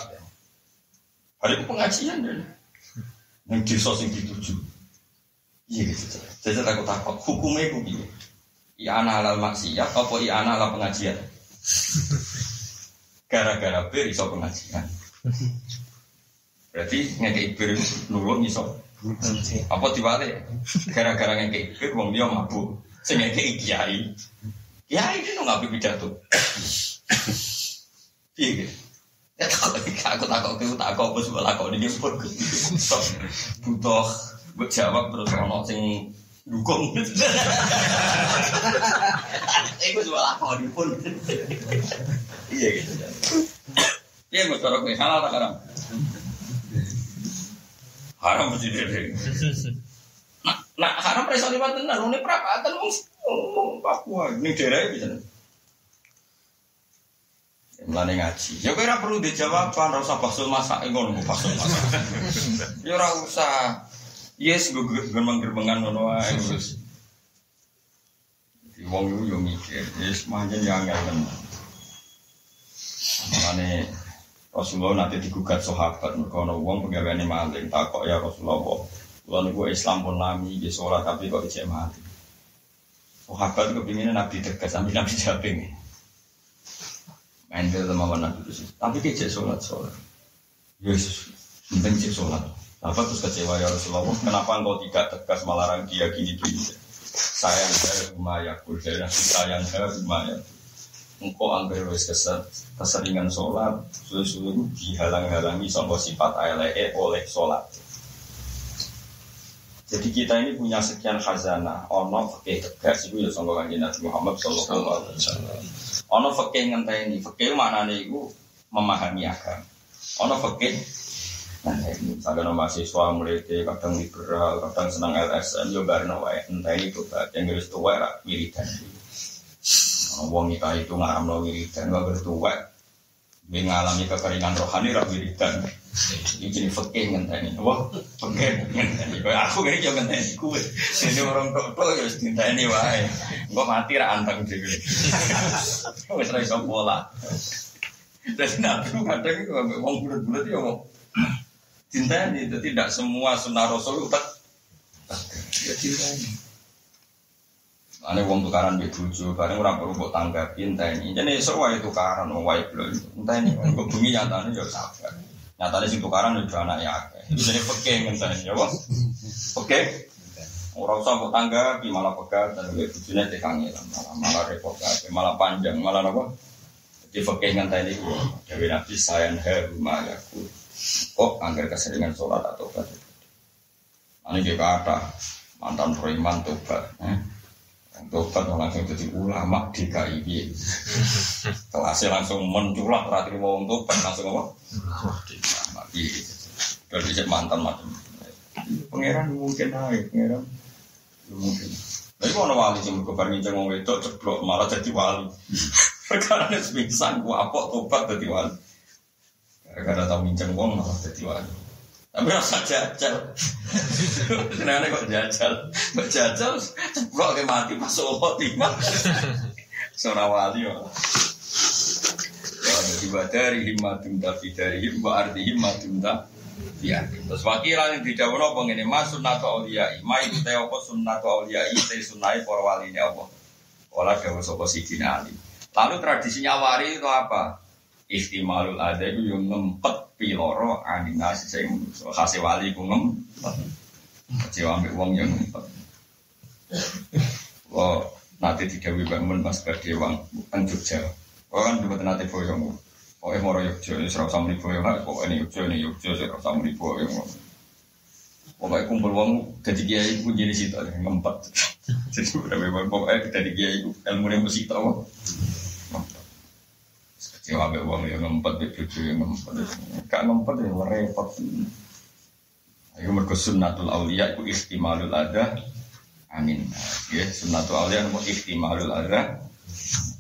Hari itu pengajian dan yang desa sing dituju. Iya gitu. Jadi takut takut hukumnya itu gini. Iya anak halal maksiat, apa anak halal pengajian? Gara-gara bir iso pengajian. Berarti ngekei bir nulung iso. Apa diwale? Gara-gara ngekei bir wong dia mabuk. Sing ngekei kiai. Kiai itu nggak pidato. Iya gitu. Ya takut aku takut aku takut apa sih takut ini pun butuh buat jawab terus ono sing dukung. Iku cuma lakoni pun. Iya gitu. Iya gue corok nih halal tak haram? Haram mesti dede. Nah, nah haram preso liwat tenan, ini perapatan wong Papua, ini daerah bisa. Mulane ngaji. Ya kira perlu dijawab ora usah bakso masak ngono bakso masak. (laughs) Ya ora usah. Yes, gue gerbang-gerbangan ngono wis. Di wong yo mikir, yes manjen yang enggak tenan. Mulane Rasulullah nanti digugat sahabat mereka ana wong penggaweane maling takok ya Rasulullah. Kula niku Islam pun lami nggih salat tapi kok ijek mati. Sahabat kepinginnya Nabi tegas, sambil Nabi jawab ini. Main ke sama Nabi sih. Tapi kecil sholat sholat. Yesus, penting cek sholat. Apa terus kecewa ya Rasulullah? Kenapa engkau tidak tegas melarang dia gini gini? Sayang saya rumah ya, saya sayang saya rumah ya. Engkau angker wis keser, keseringan sholat, sudah-sudah dihalang-halangi sama sifat ALE oleh sholat. Jadi kita ini punya sekian khazanah. Ono fakih tegas itu ya sangka kanjeng Nabi Muhammad sallallahu alaihi wasallam. Ono fakih ngenteni, fakih maknane iku memahami agama. Ono fakih Nah, ini misalnya no mahasiswa mulai kadang liberal, kadang senang LSM, yo bareng wae entah itu yang harus tua rak wiridan. Wong kita itu ngaram lo wiridan, gak bertuwa, mengalami kekeringan rohani rak wiridan. Ini jadi fakih ngenteni, wah fakih ngenteni. Aku kira yo ngenteni kue, ini orang tok tok yo ngenteni wae. Gue mati rak anteng dhewe. Wes ra iso pola. Jadi nabi kadang itu wong bulat-bulat ya mau cinta ini tidak semua sunnah rasul itu ya cinta ini Ane wong tukaran di buju, bareng orang perlu buat tanggapi entah ini. Jadi semua itu tukaran, wong wae. Entah ini, kok bumi nyatanya ya sabar. Nyatanya sih tukaran juga anak ya. Itu jadi peke ini, ya bos. Peke. Orang usah buat tanggapi, malah pegat dan gue bujunya tekangi malah malah repot malah panjang, malah apa? Jadi peke entah ini, Dewi Nabi sayang heru malaku. Kok angker keseringan sholat atau tobat. Ini dia kata mantan preman tobat. Eh? Tobat langsung jadi ulama di KIB. Kelasnya langsung menculak terakhir wong tobat langsung apa? Ulama di dicek mantan macam. Pangeran mungkin naik, pangeran mungkin. Tapi kalau wali sih berkobar ngincang wong itu ceplok malah jadi wali. (laughs) Perkara ini sepingsan, gua apa tobat jadi wali. Gara-gara tau minjem uang malah jadi wali. Tapi rasa jajal. Kenapa kok jajal? Kok jajal? Ceplok ke mati masuk khotimah. Seorang wali. Ya, jadi dari himmatun tapi dari himma arti himmatun Ya, terus wakilan yang tidak apa ini mas sunnatu awliyai, ma itu teh apa sunnatu awliyai, teh sunnai para wali ini apa? Olah dawa sopo sidina ali. Lalu tradisinya wari itu apa? Istimalul ada itu yang ngempet piloro aninasi saya kasih wali ku ngempet kecewa ambil uang yang ngempet Wah, nanti tidak bangun pas kerja uang kan Jogja. Oh kan juga nanti boyong. Oh, mau royok Jogja, serau sama di boyong. Kok ini Jogja nih Jogja, serau sama di boyong. Pokoknya kumpul uang (laughs) jadi kiai pun jadi situ ngempet. Jadi udah memang pokoknya jadi kiai ilmu yang mesti tahu. Ya wae wong yang ngempet di bojo yang ngempet. Gak ngempet ya repot. Ayo mergo sunnatul auliya iku istimalul ada. Amin. Ya sunnatul auliya nopo istimalul ada.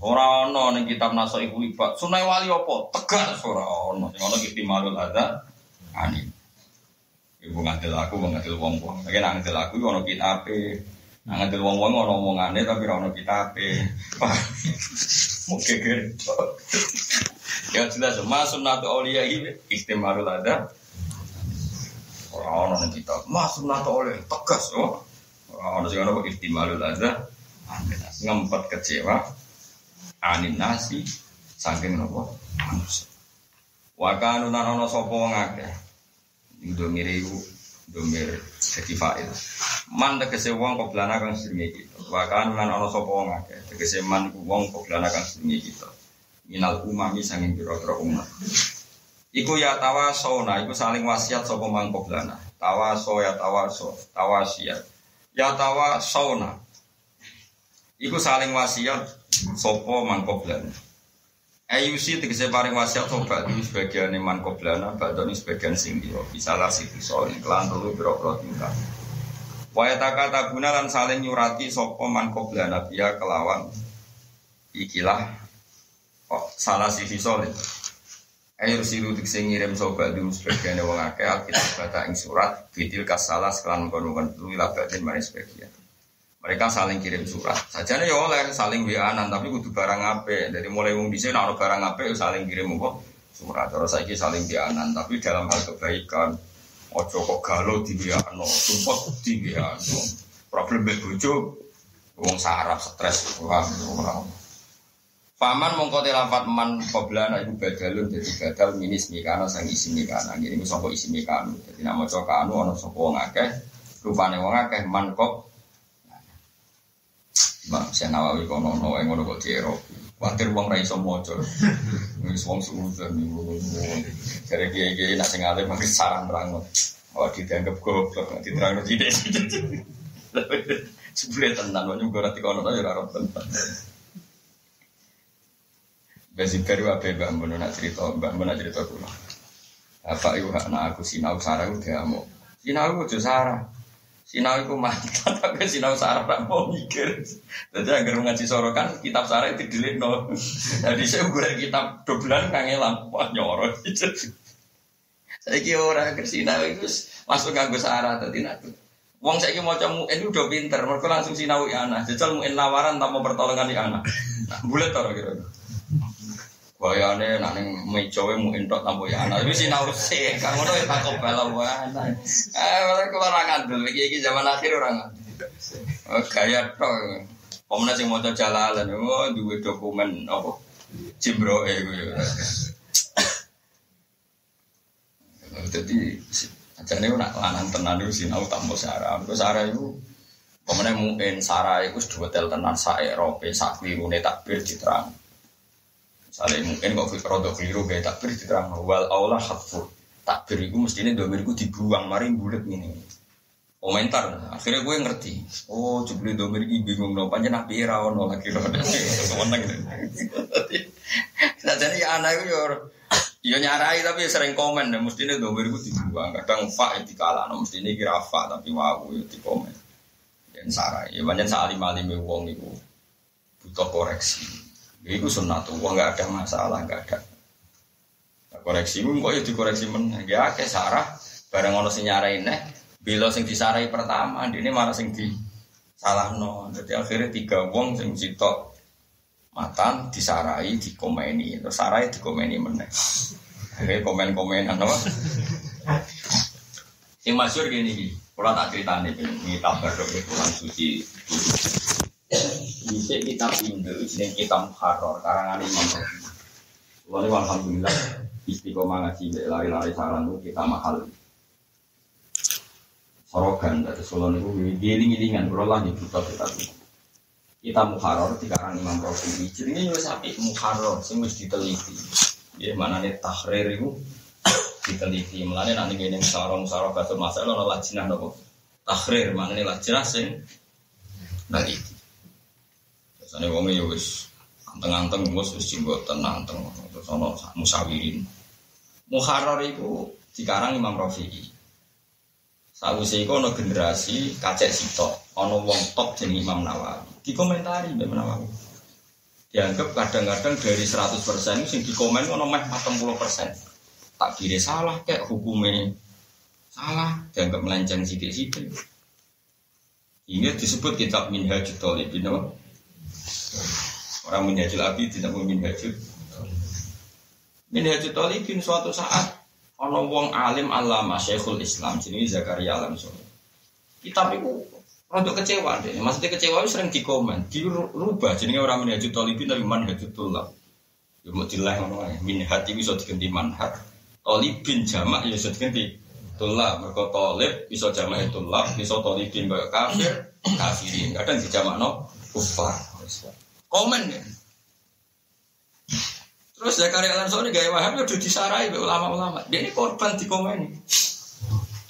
Ora ana ning kitab naso iku ibat. Sunai wali apa? Tegas ora ana. Sing ana istimalul ada. Amin. Ibu ngadil aku, ngadil wong-wong. Lagi ngadil aku, ono kitabe. Ngadil wong-wong ono omongane tapi ora ono kitabe. (laughs) Mungkin gitu. Ya jelas, mas sunnatu aulia ini istimarul ada. Orang-orang kita, mas sunnatu tegas, oh. Orang-orang sih orang istimarul ada. Ngempet kecewa, anin nasi, saking nopo manusia. Nanono sopo ngake. Ibu, domir jadi fa'il. Man tegese wong koblana kang sedenge kita. Wakanu nanono sopo ngake. Tegese man wong koblana kang sedenge kita minal umami sanging biro-biro umat. Iku ya tawasona, iku saling wasiat sopo mangkoblana. Tawaso ya tawaso, tawasiat. Ya tawasona. Iku saling wasiat sopo mangkoblana. Ayusi tegese paring wasiat sobat ini sebagian iman koblana, badon ini sebagian sing. Bisa lah sih soal kelan dulu biro-biro tingkat. Wayataka tabuna lan saling nyurati sopo man koblana biya kelawan ikilah kok salah sisi solid. Ayo siru dikse ngirim sobat dulu sebagian wong akeh alkitab baca ing surat bidil kasalah sekelan kono-kono dulu labatin manis sebagian. Mereka saling kirim surat. Sajane ya oleh saling wianan tapi kudu barang ape. Dari mulai wong dhisik nek barang ape ya saling kirim apa surat. Terus saiki saling wianan tapi dalam hal kebaikan ojo kok galo di wiano, sumpah di wiano. Problem bojo wong sarap stres wah Paman mongko lafat man qoblana iku badalun dadi badal minis mikana sang isi mikana. Ini ku sapa isi mikana. Dadi nama coka anu ana sapa wong akeh. Rupane wong man kok. Mbak saya nawawi kono no ngono kok diero. Wakil wong ra iso maca. Wis wong suudzon niku. Jare kiai-kiai nak sing alim mesti saran terang. Oh dianggap goblok, diterang tidak sih. Sebelah tenan, banyak gue nanti kono aja rarap tenan. Basi baru apa mbak Mbak nak cerita, mbak Mbak nak cerita dulu. Apa ibu anak aku sinau sarah udah mau. Sinau tuh sarah. Sinau itu mantan, (laughs) tapi sinau sarah tak mau mikir. Jadi agar ngaji sorokan, kitab sarah itu dilit no. (laughs) Jadi saya gue kitab doblan kangelan, wah nyorot. (laughs) Saya kira orang ke sinau itu langsung nganggo sarah tadi nak. Wong saya mau cemu ini udah pinter, mereka langsung sinau ya anak. Jajal mau lawaran tanpa pertolongan di anak. Nah, bulat tau kira. Bayane nak ning meja wae mu entok tampo ya ana. Wis sinau sih, kang ngono ya tak kobel wae. Eh, ora ora ngandel iki iki zaman akhir ora ngandel. Oh, gaya tok. Pemenang sing maca jalalan, oh duwe dokumen apa? Cimbroe kuwi. Jadi ajane nak lanang tenan itu sinau tampo sarah. Mergo sarah itu pemenang mungkin sarah itu dua tel tenan sak Eropa sak klirune takbir diterang. Misalnya mungkin kok rodo keliru kayak takbir diterang. Wal aula hatfu takbir itu mestinya domir itu dibuang mari bulat ini. Komentar. Akhirnya gue ngerti. Oh jebule domir ini bingung no. Panjang nabi rawon no (laughs) lagi rodo seneng nah jadi anak itu ya ya nyarai tapi sering komen. Dan mestinya domir itu dibuang. Kadang fa itu kalah no. Mestinya kira fa tapi wow itu di komen dan sarai. Ya banyak salim alim wong itu. Butuh koreksi itu uang nggak ada masalah nggak ada. Nah, koreksi pun kok ya dikoreksi men. Ya kayak sarah. Bareng ono sing nyarai nih. Bila sing disarai pertama, ini malah sing di salah no. Jadi akhirnya tiga wong sing sitok matan disarai dikomeni. Terus sarai dikomeni meneh Oke komen komen apa masyur gini gini kalau tak cerita nih ini tabar dong pulang suci bisa kita pindah, ini kita muharrar karangan Imam Rafi. Lalu alhamdulillah istiqomah ngaji lari-lari saran kita mahal. Sorogan dari Solo itu giling-gilingan berulang di kita kita kita muharrar di karang Imam Rafi. Jadi ini sapi muharrar, sih mesti diteliti. Ya nih tahrir itu diteliti. Mulanya nanti gini sarong sarong kata masalah nolah lajinah nopo tahrir mana nih lajinah sing neliti. Sana wong ya wis anteng-anteng wis wis jenggot tenang teng terus ana musawirin. Muharrar iku dikarang Imam Rafi'i. Sawise iku ana generasi kacek sitok, ana wong top jeneng Imam Nawawi. Dikomentari Imam Nawawi. Dianggap kadang-kadang dari 100% sing dikomen ana meh 40%. Tak kira salah kayak hukumnya salah, dianggap melenceng sidik-sidik. Ini disebut kitab Minhajul Talibin, Orang minhajul abi tidak minhajul. Minhajul talibin suatu saat ono wong alim alama syekhul Islam sini Zakaria Alam Soleh. Kitab itu Untuk kecewa deh, maksudnya kecewa sering dikomen, dirubah jadi orang minhajul talibin dari manhajul tulab. Ya mau dilah ngono ae. Minhaj iki iso diganti manhaj. Talibin jamak ya iso diganti tulab. Mergo talib iso jamak tulab, iso talibin kafir, kafirin. Kadang dijamakno kufar. Komen ya. Terus Zakaria Al-Ansori gaya wahab ya udah disarai oleh ulama-ulama. Dia ini korban di komen.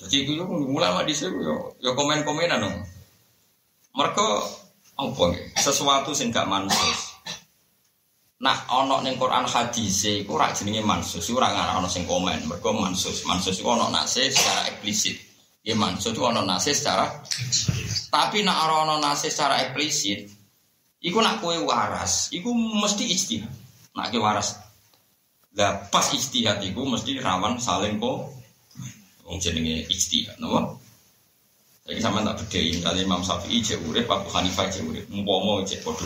Jadi itu ulama di sini yo yo komen-komenan dong. Mereka apa nih? Sesuatu sing gak mansus. Nah, ono neng Quran hadis iku ora jenenge mansus, ora ana ono sing komen. Mergo mansus, mansus iku ono nase secara eksplisit. Ya mansus itu ono nase secara tapi nak ono nase secara eksplisit, Iku nak kue waras, iku mesti ijtihad. Nak kue waras. Lah pas ijtihad iku mesti rawan saling kok wong jenenge ijtihad, napa? Jadi sama tak bedain kali Imam Syafi'i cek urip, Abu Hanifah cek urip, umpama cek padha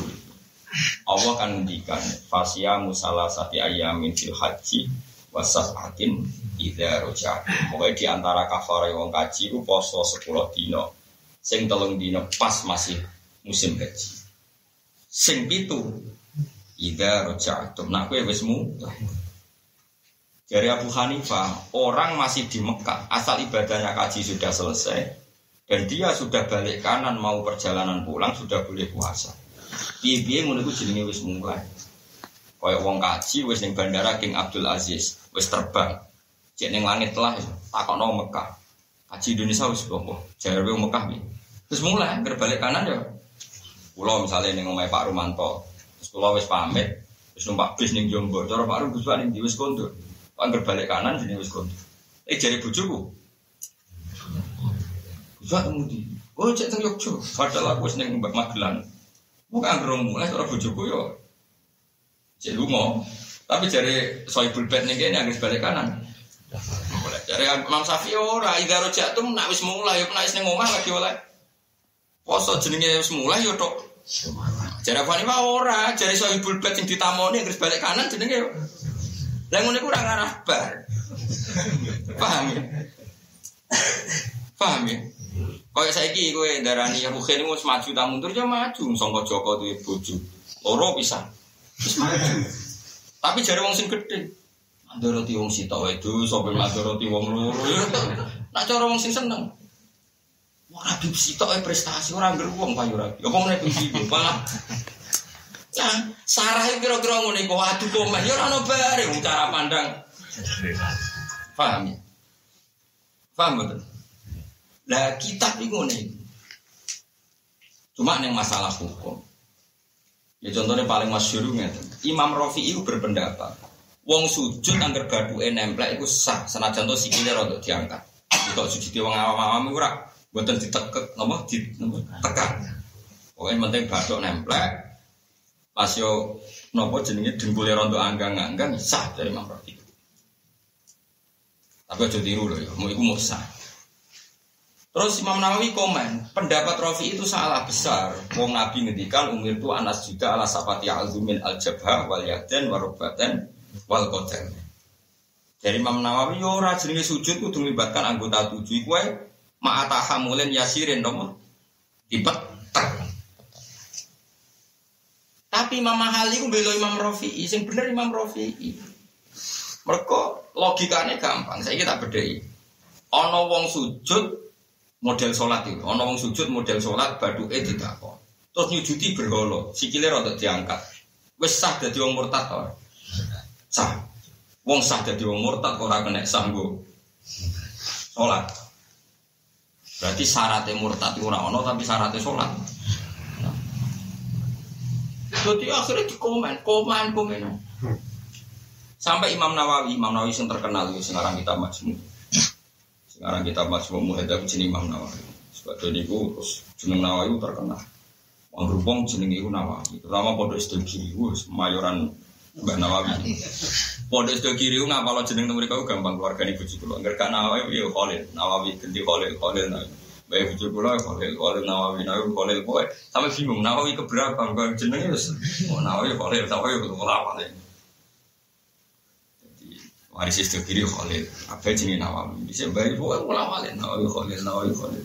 Allah akan ngendikan fasya musala sati ayamin fil haji wasas atin ida roja. Pokoknya di antara kafare wong kaji poso sepuluh dino, sing telung dino pas masih musim haji. Sing pitu. Ida roja'atum Nah kue wis Dari Abu Hanifah Orang masih di Mekah Asal ibadahnya kaji sudah selesai Dan dia sudah balik kanan Mau perjalanan pulang Sudah boleh puasa. Piye-piye menurutku jenenge wis mulai Kayak wong kaji Wis ning bandara King Abdul Aziz Wis terbang. Cek ning langit lah Takok no Mekah. Haji Indonesia wis apa? Jarepe Mekah nih. Terus mulai berbalik kanan ya. Pulau misalnya ning omahe Pak Rumanto. Terus pulau wis pamit, wis numpak bis ning Jombo. Cara Pak Rum Gus ning wis kondur. Pak berbalik kanan jadi wis kondur. Eh jari bojoku. Gus temu di. Oh cek teng Yogyo. Padahal aku wis ning Mbak Magelang. Mau kan mulai cara bojoku yo. Cek lunga. Tapi jari soibul bed ning kene anggere balik kanan. Mulai dari Imam Syafi'i ora ida rojak tuh nak wis mulai yo nek ning omah lagi oleh. Poso jenenge wis mulai yo tok. Jare apa nih ora, jare sohibul bed sing ditamoni terus balik kanan jenenge. Lah ngene ku ora ngarah bar. Paham ya? Paham ya? Kayak saiki kowe darani ya mungkin wis maju ta mundur ya maju sangka Joko duwe bojo. Loro bisa. Wis maju. Tapi jare wong sing gedhe. Mandoroti wong sitok itu, sapa mandoroti wong loro. Nak cara wong sing seneng. Ora bib sitok e prestasi ora ngger wong payu ora. Ya kok meneh bib malah. Lah, sarahe kira-kira ngene kok adu komen ya ora ono bare wong cara pandang. Paham ya? Paham betul? Lah kitab iki ngene. Cuma yang masalah hukum. Ya contohnya paling masyhur ngeten. Imam Rafi'i berpendapat Wong sujud angger gaduke nemplek iku sah senajan to sikile rada diangkat. Kok sujud wong awam-awam iku mboten ditekek napa ditekan. Pokoke penting bathuk nemplek pas yo napa jenenge dengkule rontok anggang-anggang sah dari Imam Rafi. Tapi aja tiru lho ya, mau iku mau sah. Terus Imam Nawawi komen, pendapat Rafi itu salah besar. Wong Nabi ngendikan umir itu anas juga ala sapati azumin al jabha wal yaden warubatan wal qadar. Dari Imam Nawawi yo ora jenenge sujud kudu melibatkan anggota tujuh iku wae ma'atahamulin yasirin nopo dipet Tapi Imam Mahali ku belo Imam Rafi'i, sing bener Imam Rafi'i. Mereka logikanya gampang, saya kita bedai. Ono wong sujud model sholat itu, ono wong sujud model sholat badu e didakon. Terus nyujuti berholo, sikile rada diangkat. Wes sah dadi wong murtad to sah. Wong sah jadi wong murtad ora kena sanggo sholat. Berarti syaratnya murtad ora ono tapi syaratnya sholat. Jadi akhirnya di komen, komen. Sampai Imam Nawawi, Imam Nawawi yang terkenal itu sekarang kita majmu. Sekarang kita majmu muhadab jenis Imam Nawawi. Sebab ini terus jeneng Nawawi terkenal. Wong rupong jeneng itu Nawawi. Terutama pondok Istilgi, mayoran Mbak Nawawi. Pondok sudah kiri ngapal jeneng mereka gampang keluarga nih bujuk kulo. Enggak Nawawi ya Khalil, Nawawi ganti Khalil, Khalil Nawawi. Baik bujuk kulo Khalil, Khalil Nawawi, Nawawi Khalil boy. Sampai bingung Nawawi keberapa? Enggak jenengnya wis. Oh Nawawi Khalil, Nawawi kudu ngelawan. Jadi waris itu kiri Khalil, apa jenenge Nawawi. Bisa baik boy ngelawan Nawawi Khalil, Nawawi Khalil.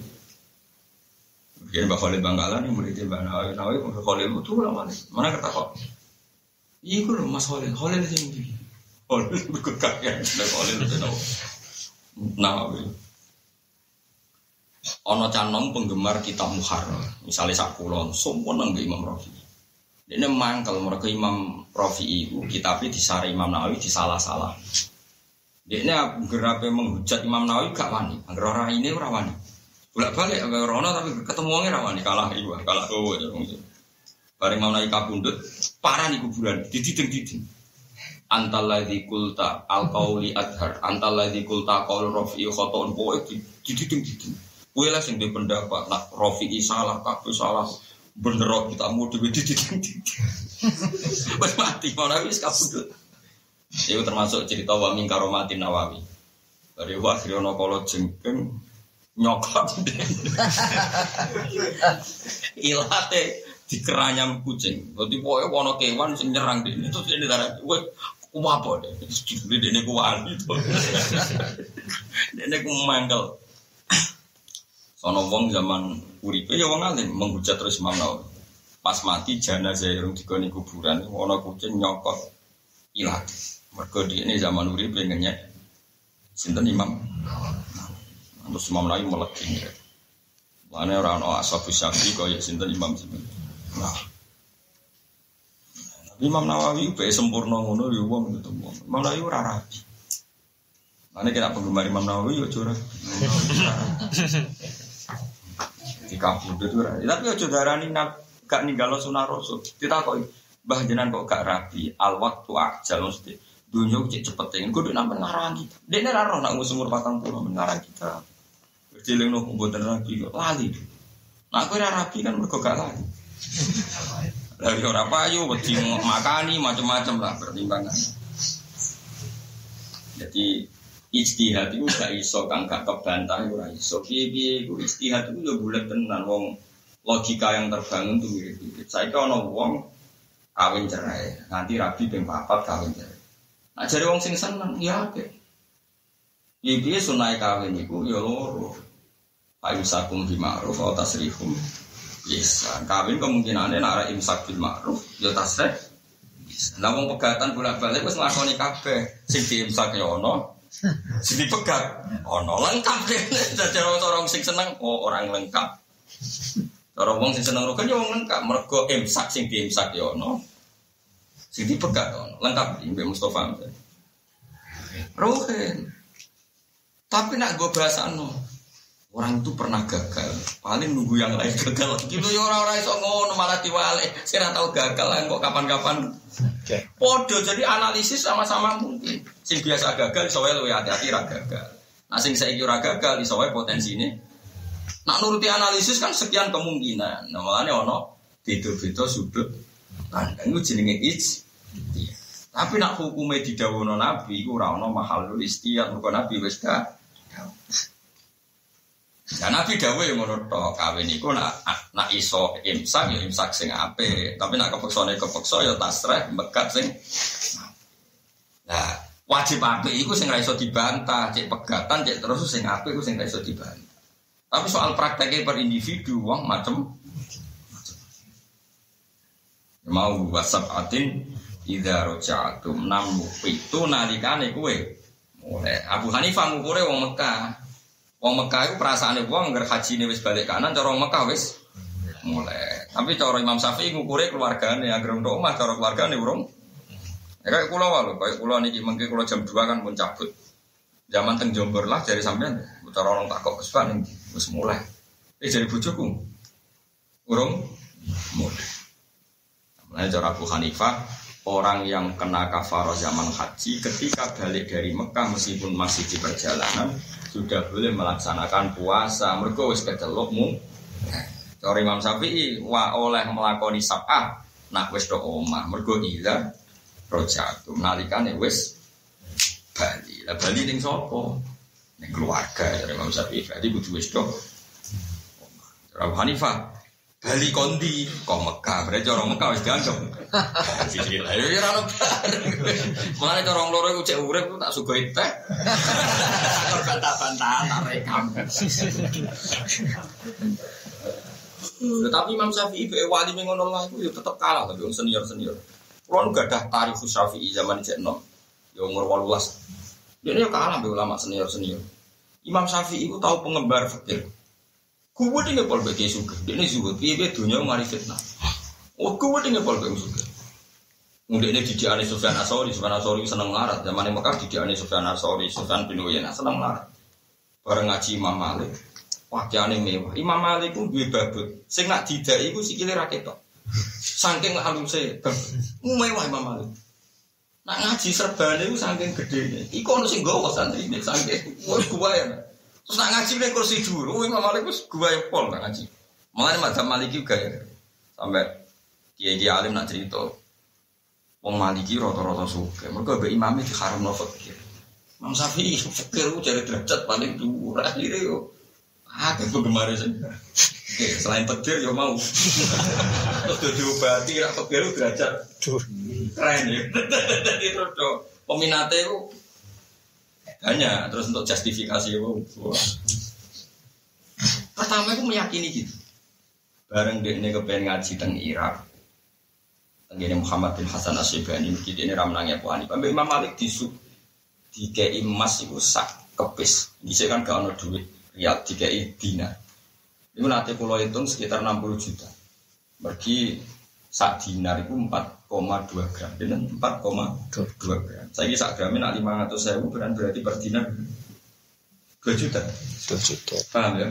Mungkin Mbak Khalil Bangkalan muridnya Mbak Nawawi, Nawawi Khalil itu ngelawan. Mana kata kok? Iku lho Mas Khalil, Khalil sing ndi? Khalil ikut kakek, itu tahu. Nawawi. Ono canom penggemar kitab Muharrar, misalnya sak kulon, semua nang Imam Rafi. Ini mangkel mereka Imam Rafi itu kitabnya disari Imam Nawawi disalah-salah. Dia gerape menghujat Imam Nawawi gak wani, agar orang ini ora wani. Bolak balik rono tapi ketemu orangnya rawani kalah ibu, kalah kowe Bareng mau naik kabundut, parah nih kuburan, dididing diding. Antaladzi kulta al qauli adhar, antaladzi kulta qaul rafi'i khoton pokoke dididing diding. Kowe lah sing pendapat nak rafi'i salah, kabeh salah. Bener kita mau dhewe dididing diding. (laughs) Wes mati mau wis kabundut. Itu termasuk cerita wa min Nawawi. Dari wakil ono kolo jengkeng nyokot (laughs) ilate di keranyam kucing. Jadi pokoknya wono kewan sing nyerang dia. Itu ini darah. Wah, apa deh? Jadi dia ini kuwan itu. Dia ini kumangkel. Sono wong zaman uripe ya wong alim menghujat terus Imam. Pas mati jenazah yang digoni kuburan, wono kucing nyokot ilat. Mergo di ini zaman uripe ngenyek. Sinten Imam. Terus Imam Nawawi meleking. Mana orang orang asal syafi kau ya sinten Imam sinten. Nah. Imam Nawawi be sempurna ngono yo wong wong. Imam Nawawi ora rapi. Mana kira penggemar Imam Nawawi yo. Di kampung itu ora. Tapi yo darani nak gak ninggalo sunah rasul. Ditakoki, "Mbah jenengan kok gak rapi? Al waktu ajal mesti." Dunia cek cepet ingin kudu nambah ngarang kita. Dia nih raro nak umur patang puluh kita. Berjiling nuh dan rapi lali. Nah aku rapi kan mereka gak lali. Dari orang payu, wedi makani macam-macam lah pertimbangan. Jadi istihad itu gak iso kang gak kebantah ora iso. Piye piye iku istihad itu ya bulat tenan wong logika yang terbangun tuh mirip-mirip. Saya ana wong kawin cerai nanti rabi ping papat kawin cerai. Nah jadi wong sing seneng ya oke. Ya piye sunai kawin iku? Ya loro. Ayu sakum di ma'ruf atau tasrihum bisa kawin kemungkinannya nak imsak bil ma'ruf ya tasrih bisa wong pegatan bolak-balik wis nglakoni kabeh sing diimsak ya ono jadi pegat. Oh, no lengkap deh. (laughs) Jadi orang sing seneng, oh orang lengkap. Orang wong sing seneng rukun ya wong lengkap. Mergo imsak sing diimsak ya ono. Sing dipegat ono. Lengkap di Mbak Mustafa. Rukun. Tapi nak gue bahasa no. Orang itu pernah gagal. Paling nunggu yang lain gagal. Gitu ya orang-orang iso ngono malah diwale. Saya tahu gagal lah kok kapan-kapan Podo jadi analisis sama-sama mungkin. Sing biasa gagal iso wae luwih hati-hati ra gagal. Nah sing saiki ora gagal iso wae ini. Nak nuruti analisis kan sekian kemungkinan. Nah makane ono beda-beda sudut pandang itu jenenge ij. Tapi nak hukumnya didhawuhno Nabi iku ora ono mahal istiyat mergo Nabi wis Ya Nabi dawe yang ngono kawin iku nak nak iso imsak ya imsak sing ape, tapi nak kepeksane kepeksa ya tasreh mekat sing Nah, wajib ape iku sing iso dibantah, cek pegatan cek terus sing ape iku sing iso dibantah. Tapi soal prakteknya per individu wong macem mau WhatsApp atin ida rojaatum enam itu nalikane kue mulai. Abu Hanifah ngukure wong Mekah Wong Mekah itu perasaan ibu nggak haji ini wis balik kanan, cara Mekah wis mulai. Tapi cara Imam Syafi'i ngukure keluargane, agar untuk omah cara keluargane urung. Ya kayak pulau walu, kayak pulau nih mungkin kalau jam 2 kan pun cabut. Zaman teng Jombor lah dari sampean, cara orang tak kok kesukaan ini, wis mulai. Eh jadi bujuku, urung mulai. Mulai cara Abu Hanifah, orang yang kena kafaroh zaman haji ketika balik dari Mekah meskipun masih di perjalanan sudah boleh melaksanakan puasa. Mereka wis kecelok mu. Cara Imam Syafi'i wa oleh melakoni sab'ah nak wis do omah. Mergo ila rojatu nalikane wis Bali. Lah Bali ning sapa? Ning keluarga dari Imam Syafi'i. Berarti kudu wis do Abu Hanifah Bali kondi, kok Mekah, berarti orang Mekah wis dianggap. (laughs) Siji lah, ya ora ono. Mulane orang loro iku cek urip tak sugoi teh. Kok bantah-bantahan tak rekam. Tetapi Imam Syafi'i be wali ngono lah iku ya tetep kalah tapi wong senior-senior. Kulo nu gadah tarikh Syafi'i zaman cek nom. Ya umur 18. Dia kalah be ulama senior-senior. Imam Syafi'i itu tahu pengembar fikih. Kuwe tinggal pol bagi suka. Dia ini suka. Piye piye dunia mari fitnah. Oh kuwe tinggal pol bagi suka. Mungkin ini didik ane Sufyan Asori, Sufyan Asori seneng larat. Zaman Mekah didik ane Sufyan Asori, Sufyan bin Uyainah seneng larat. Bareng ngaji Imam Malik. Wah, jane mewah. Imam Malik pun dua babut. Sing nak tidak iku sikile ra ketok. Saking haluse. Mewah Imam Malik. Nak ngaji serbane iku saking gedene. Iku ono sing gowo santrine saking. Gua ya. Terus nak ngaji nih kursi dulu, Imam Malik itu gua yang pol nak ngaji. Malah madzhab Maliki juga ya. Sampai kiai kiai alim nak cerita. Wong Maliki rata-rata suka. Mereka be imam itu haram no fakir. Imam Syafi'i fakir itu cari derajat paling dua. Akhirnya yo. Ah, itu sih. Oke, selain fakir yo mau. Terus diobati, rak fakir derajat. Keren ya. Jadi (laughs) terus peminatnya hanya terus untuk justifikasi wow. Pertama itu meyakini gitu. Bareng dia ini kepengen ngaji tentang Irak. Tengene Muhammad bin Hasan Asyibani kita ini ramnangnya Abu Hanifah. Imam Malik disu dikei emas itu sak kepis. Bisa kan gak ada duit rial dikei dinar. Ini nanti pulau hitung sekitar 60 juta. Bagi sak dinar itu 4,2 gram. Dengan 4,2 gram. Saya sak gramnya nak 500 sewu berarti per dinar 2 juta. 2 juta. Paham ya?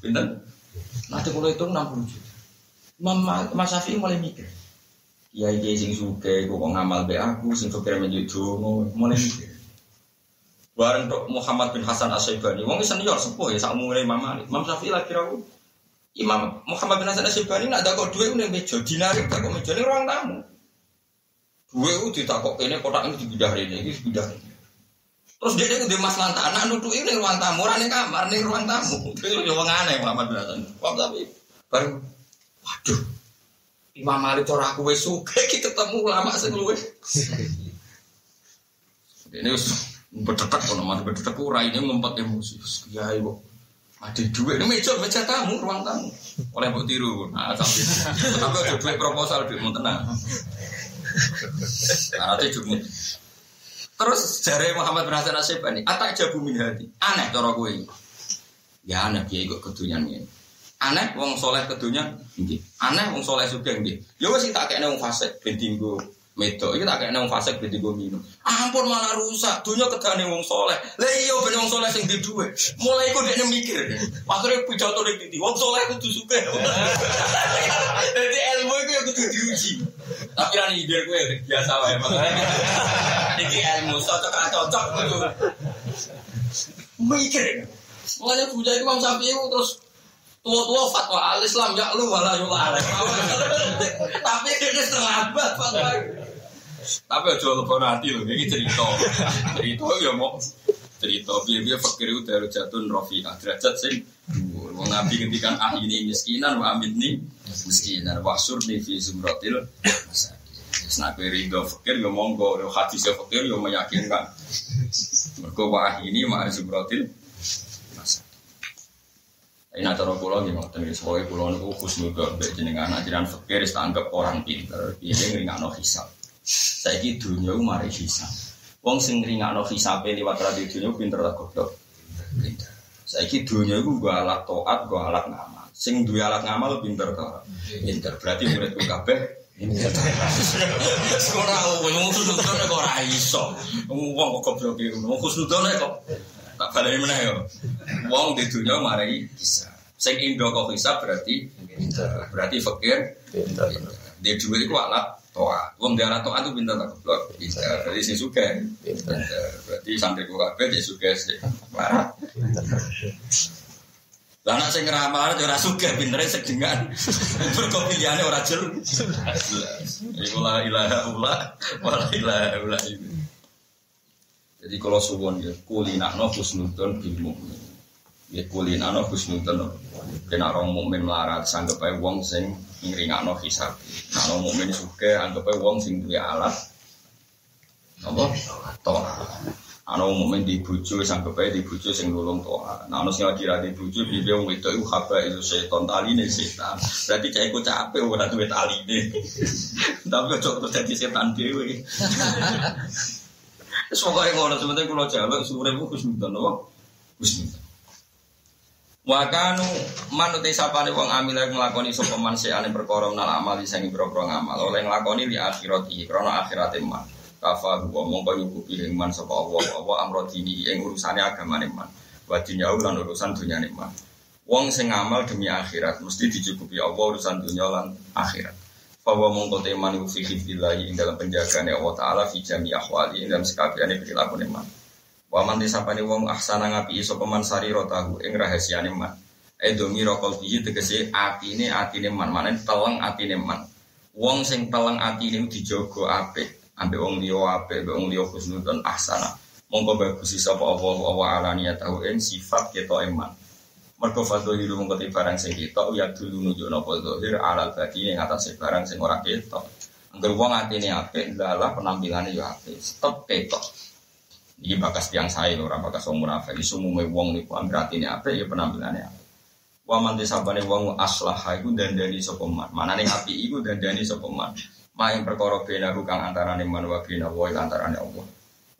Pinten? Nanti kalau itu 60 juta. Mama, Mas Safi mulai mikir. Ya iki sing suke, kok ngamal be aku, sing fakir menjuju, mulai mikir. Bareng Muhammad bin Hasan Asyibani, wong senior sepuh ya sak umure Imam Malik. Imam Syafi'i lagi rawu. Imam Muhammad bin Hasan Asyibani nak dakok duwe ning meja, dinari dakok meja ning ruang tamu. Duwe ku ditakok kene kotak ini dipindah rene, iki dipindah. Terus dia itu di mas lantai, anak nutu ini ruang tamu, orang ini kamar, ini ruang tamu. (laughs) Itu ya wong aneh Muhammad bin Hasan. Kok tapi baru, waduh, Imam Malik cara aku wis suge iki ketemu ulama sing luwih. (laughs) Ini wis bedetek kono mati bedetek ora ini ngumpet emosi. Kiai kok ada duit. Ini meja meja tamu ruang tamu. Oleh mbok tiru. Nah tapi tapi ada duit proposal duit mau tenang. Nah nanti cuma terus jari Muhammad bin Hasan Asyibani atak jabu min hati aneh cara gue ya aneh kiai kok kedunyan ini. Aneh wong soleh kedunya nggih. Aneh wong soleh juga nggih. Ya wis tak kene wong fasik ben medok iki tak kene wong fasik dinggo minum. Ampun malah rusak. Dunya kedane wong soleh. Lha iya ben wong soleh sing di mulai iku dekne mikir. Akhirnya pidato ning titi wong soleh kudu suka (laughs) jadi ilmu itu ya kudu diuji. Tapi kan ide gue biasa wae makanya (laughs) iki ilmu cocok cocok. Kudu mikir bujai itu Imam Syafi'i terus tua-tua fatwa al Islam ya lu wala yularek. (laughs) Tapi ini setengah abad fatwa. Tapi aja lupa nanti loh, ini cerita. Cerita ya mau cerita biar biar fakir itu dari jatun rofi derajat sing mau nabi ketika ah ini miskinan wa amin nih miskinan. Wasur nih fi sumrotil Nah, ridho fakir yo monggo, yo hadis yo fakir yo meyakinkan. Mereka wah ini mah sumrotil ini acara pulau mau tanya sebagai pulau itu khusus juga jenengan ajaran fakir dianggap orang pinter, dia nggak no hisap. Saya gitu dunia mari hisap. Wong sing nggak no hisap lewat radio dunia pinter lah goblok. Pinter. Saya gitu dunia itu gua alat toat, gua alat ngamal. Sing dua alat ngamal pinter toh. Pinter berarti muridku kabeh Sekolah wong khusus nonton kok ora iso. Wong kok goblok iki. Wong khusus nonton kok tak balik mana ya. Wong di dunia marai kisah. Sing indo kok hisab berarti pinter. Berarti fakir pinter. Dia duit itu alat toa. Wong alat toa itu pinter tak goblok. Pinter. Berarti sing suka. Berarti santri ku kabeh dia suka sih. Marah. Lah nek sing ngeramal ora suka pintere sedengan. Mergo pilihane ora jelas. Iku la ilaha illa wa la ilaha illa Jadi kalau suwon ya kulinakno husnudon bil mukmin. Ya kulinakno husnudon. Kena orang mukmin melarat sanggep ae wong sing ngringakno hisab. Nah orang mukmin suka anggap ae wong sing duwe alat. Apa? Toa. Ana mukmin di bojo sanggep ae di bojo sing nulung toa. Nah ana sing lagi ra di bojo piye wong wedok iku haba itu setan taline setan. Berarti cah iku capek ora duwe taline. (laughs) Tapi ojo dadi setan dhewe. (laughs) Semoga ngono sebenarnya kalau jaluk sore itu kusnudan apa? Wakanu manut sapane wong amil yang nglakoni sapa man seane perkara nal amal sing boro ngamal oleh nglakoni di akhirat iki krana akhirat man. Kafa huwa mongko nyukupi ing man sapa Allah apa amro dini ing urusane agamane man. Wa dunyau lan urusan dunyane man. Wong sing ngamal demi akhirat mesti dicukupi Allah urusan dunya lan akhirat bahwa mongko teman fi hifdillahi ing dalam penjagaan Allah taala fi jami ahwali ing dalam sekabiane perilaku man. Wa man disapane wong ahsana ngapi sapa man sari rotahu ing rahasiane man. Edomi rokol biji tegese atine atine man, mana teleng atine man. Wong sing teleng atine dijogo apik, ambek wong liya apik, ambek wong liya husnudon ahsana. Mongko bagus sapa Allah wa alaniya tahu ing sifat ketok iman. Mergo fadl hiru mengkoti barang sing kita ya dulu nujuk nopo dohir alal bagi yang atas barang sing ora ketok. Angger wong atine apik ndalah penampilannya ya apik, stop ketok. Iki bakas tiang saya ora bakas wong munafik. Sumume wong niku angger atine apik ya penampilannya apik. Wa man wong aslah iku dandani sapa man. Manane apik iku dandani sapa man. Maing perkara benahu kang antarane man wa bena wa antarane Allah.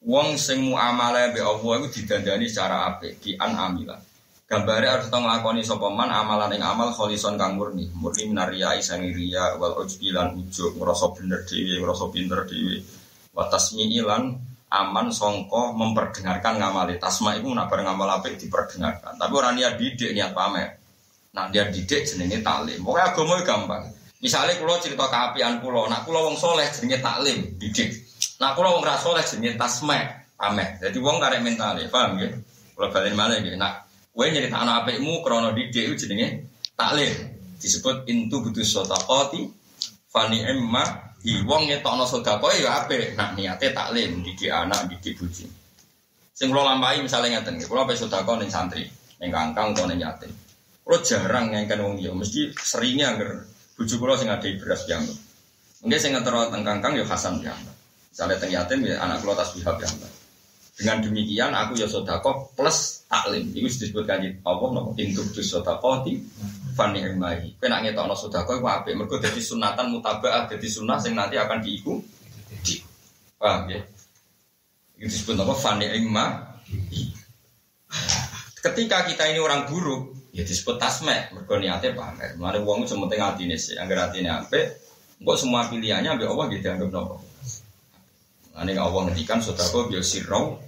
Wong sing muamalah be Allah iku didandani secara apik, di an amilah Gambare harus tau nglakoni sapa man amalan ing amal kholison kang murni. Murni minaria isangi riya wal ujbi lan ujub ngrasa bener dhewe, ngrasa pinter dhewe. Wa tasmi'i lan aman songko memperdengarkan ngamali. Tasma iku nak bareng ngamal apik diperdengarkan. Tapi ora niat didik niat pamer. Nah dia didik jenenge taklim. Pokoknya agama gampang. Misalnya kulo cerita keapian kulo, nak kulo wong soleh jenenge taklim, didik. Nah kulo wong ra soleh jenenge tasma, pamer. Jadi wong karek mentale, paham ya? Kulo balen malah ya. Nak Kue nyerita anak apikmu krono didik itu jenenge taklim. Disebut intu butuh sodakoti fani emma wong ngetokno sedekah ya apik. Nah niate taklim didik anak didik bojo. Sing kula lampahi misalnya ngeten nggih, kula pe sedekah ning santri, ning kangkang utawa ning yatim. Jarang ngengken wong liya, mesti seringnya angger bojo kula sing ada beras yang. Mungkin sing ngetero teng kangkang ya Hasan yang. Misalnya teng yatim ya anak kula tasbihah yang. Dengan demikian aku ya sodako plus taklim. Itu disebut kanji Allah nopo intuk tu sodako di fani ilmahi. Kena ngetokno sodako itu apa? Mereka jadi sunatan mutabaah, jadi sunnah yang nanti akan diiku. Paham ya? Itu disebut apa? Fani ilmahi. Ketika kita ini orang buruk, ya disebut tasmek. Mereka niatnya pamer. Mana uang itu sementing hati nih sih. Angger hati ini apa? Semua pilihannya ambil Allah gitu anggap nopo. Ini Allah ngendikan sodako biar sirau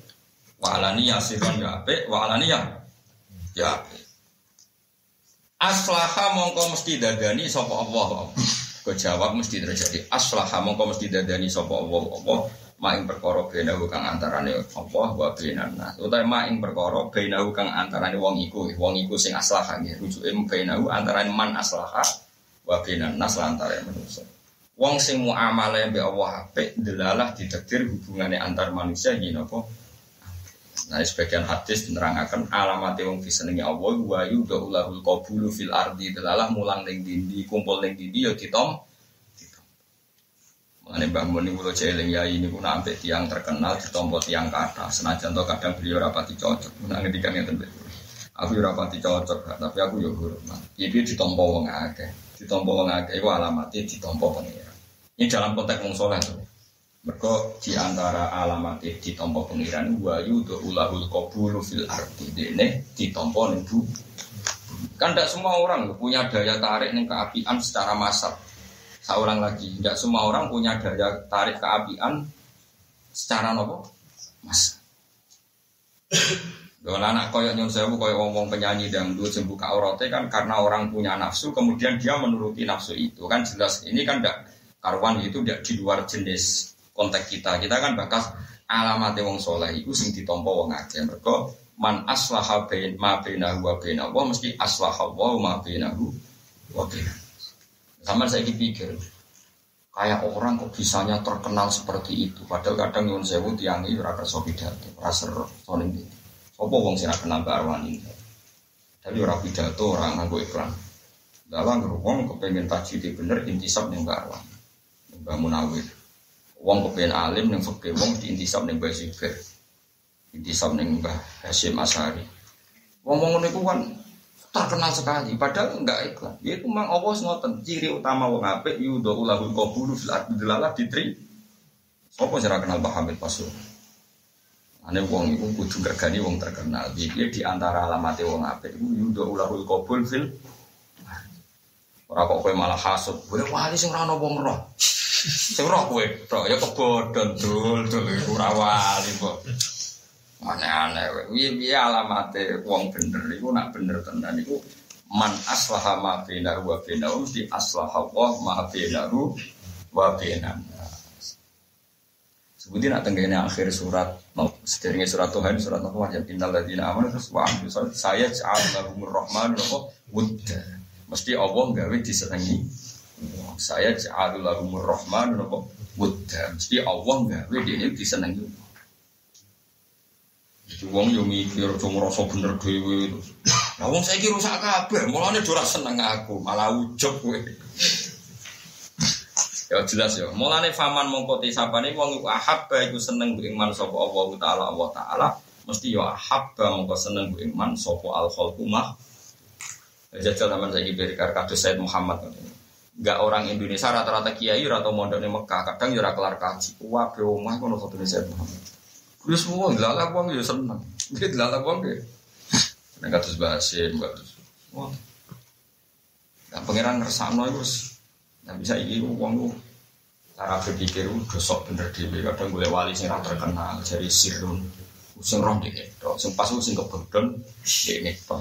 Wa alani ya sirron ya ape, wa alani ya ya ape. Aslaha mongko mesti dadani sapa Allah. Kau jawab mesti terjadi. Aslaha mongko mesti dadani sapa Allah Allah. Ma ing perkara benahu kang antarane Allah wa benan nas. Utawa ma ing perkara benahu kang antarane wong iku, wong iku sing aslaha nggih. Rujuke benahu antarane man aslaha wa benan nas lantaran manusia. Wong sing muamalah mbek Allah apik delalah ditakdir hubungane antar manusia yen apa Nah, sebagian hadis menerangkan alamat wong disenengi Allah wa yudhulul qabulu fil ardi delalah mulang ning dindi kumpul ning dindi ya ditom. Mengenai Mbak Muni Wulo Jeling ya ini pun sampai tiang terkenal ditompo tiang kata senajan to kadang beliau rapati cocok. Nah yang tentu. Aku ya rapati cocok, tapi aku ya hormat. Ini ditompo wong akeh, ditompo wong akeh itu alamatnya ditompo pengira. Ini dalam konteks wong soleh tuh. Mereka di antara alamat di tompo pengiran wa yudu ulahul qabulu fil arti dene di tompo bu. Kan tidak semua orang punya daya tarik nih keapian secara massal. Seorang lagi, tidak semua orang punya daya tarik keapian secara nopo mas. Kalau anak koyok nyon sewu koyok ngomong penyanyi dangdut sembuh auratnya kan karena orang punya nafsu kemudian dia menuruti nafsu itu kan jelas ini kan tidak karuan itu tidak di luar jenis konteks kita. Kita kan bakas alamat wong soleh itu sing ditompo wong akeh. Mergo man aslaha bain ma bainahu wa baina wa mesti aslaha wa ma bainahu wa baina. Sama saya pikir kayak orang kok bisanya terkenal seperti itu. Padahal kadang nyuwun sewu tiang iki ora kersa pidato, ora seru soning iki. Sopo wong sing kenal Mbak Arwan ini? Tapi ora pidato, ora nganggo iklan. Dalam wong kepengen tajwid bener intisab ning Mbak Arwan. Mbak Munawir. Wong kepengen alim yang fakir, wong diintisab ning Mbah Zubair. Intisab ning Mbah Hasyim Asari. Wong-wong niku kan terkenal sekali padahal enggak iklan. Ya itu memang Allah ngoten ciri utama wong apik yudo ulahul qabulu fil ardi delalah ditri. Apa sih kenal Mbah Hamid Pasur? Ane wong iku kudu gregani wong terkenal. Iki di antara alamat wong apik iku yudo ulahul qabul fil Ora kok kowe malah hasud. Kowe wali sing ora ono wong roh. (laughs) Sing roh kowe, tok ya kebodhon dul dul iku ora wali kok. Aneh-aneh kowe. Piye-piye alamate wong bener iku nak bener tenan iku man aslaha ma bainahu wa bainahu mesti aslaha wa ma bainahu wa bainan. Sebutin nak tenggene akhir surat sedherenge surat Tuhan surat apa ya innal ladzina amanu wa amilus saya ja'al lahumur rahman wa wudda. Mesti Allah gawe disenengi saya ja'alul lahumur rahman wa wudda. Mesti Allah gawe dene disenengi. Jadi wong yo mikir cuma ngrasa bener dhewe. Lah wong saiki rusak kabeh, mulane ora seneng aku, malah ujug kowe. Ya jelas ya. Mulane faman mongko tisapane wong iku ahabba iku seneng mbek iman sapa Allah taala Allah taala mesti ya ahabba mongko seneng mbek iman sapa al khalqu mah. Jajal zaman saiki berkar kados Said Muhammad. Enggak orang Indonesia rata-rata kiai atau mondok di Mekah kadang ya kelar kaji. Wah, be omah kono satu Said Muhammad. Kuwi semua dilalak wong ya seneng. Iki dilalak wong ya. (laughs) Nek kados bahasa Mbak. Wah. Nah, pangeran ngersakno iku Nah bisa iki wong lu cara berpikir lu dosok bener dhewe kadang gue wali sing ra terkenal jadi sirun sing roh dene tok sing pas sing kebodhon dene tok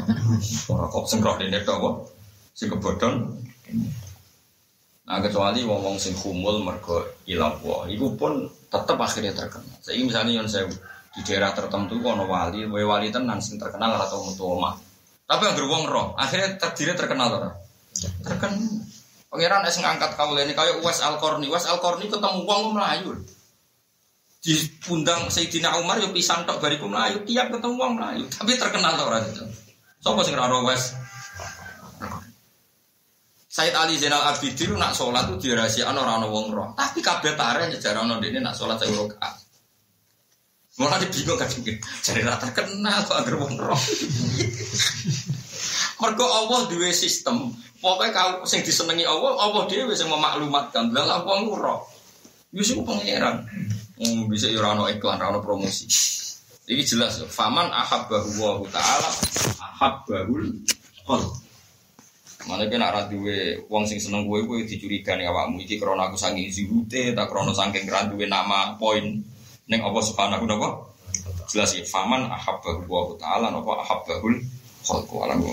ora kok sing roh dene tok kok sing kebodhon Nah kecuali wong-wong sing humul mergo ilang wa, iku pun tetep akhirnya terkenal. Saya misalnya yang saya di daerah tertentu kono wali, wali tenan sing terkenal atau mutu omah. Tapi yang wong roh, akhirnya terdiri terkenal ora? Terkenal. Pangeran es ngangkat kau ini kayak Uwais Al Korni, Uwais Al Korni ketemu wong melayu. Di pundang Sayyidina Umar yo pisan tok bariku melayu, tiap ketemu wong melayu, tapi terkenal ora itu. Sopo sing ora Uwais? Said Ali Zainal Abidin nak sholat tuh dirahasiakan orang orang wong roh. Tapi kabeh tare sejarah orang ini nak sholat saya rokaat. Malah bingung kan cari rata kenal kok agar wong roh. (laughs) Mergo Allah duwe sistem. Pokoknya kau sing disenangi Allah, Allah dia bisa memaklumatkan. Lah wong roh. Yusuf pangeran. Hmm, bisa ya ora iklan, ora promosi. Ini jelas, faman ahabbahu wa ta'ala ahabbahul qalb. Mana kena nak duwe wong sing seneng gue gue dicurigai awakmu. Iki krana aku saking zuhute tak krana saking ra duwe nama poin ning apa subhanahu napa jelas ya faman ahabbahu wa ta'ala napa ahabbahul khalqu alam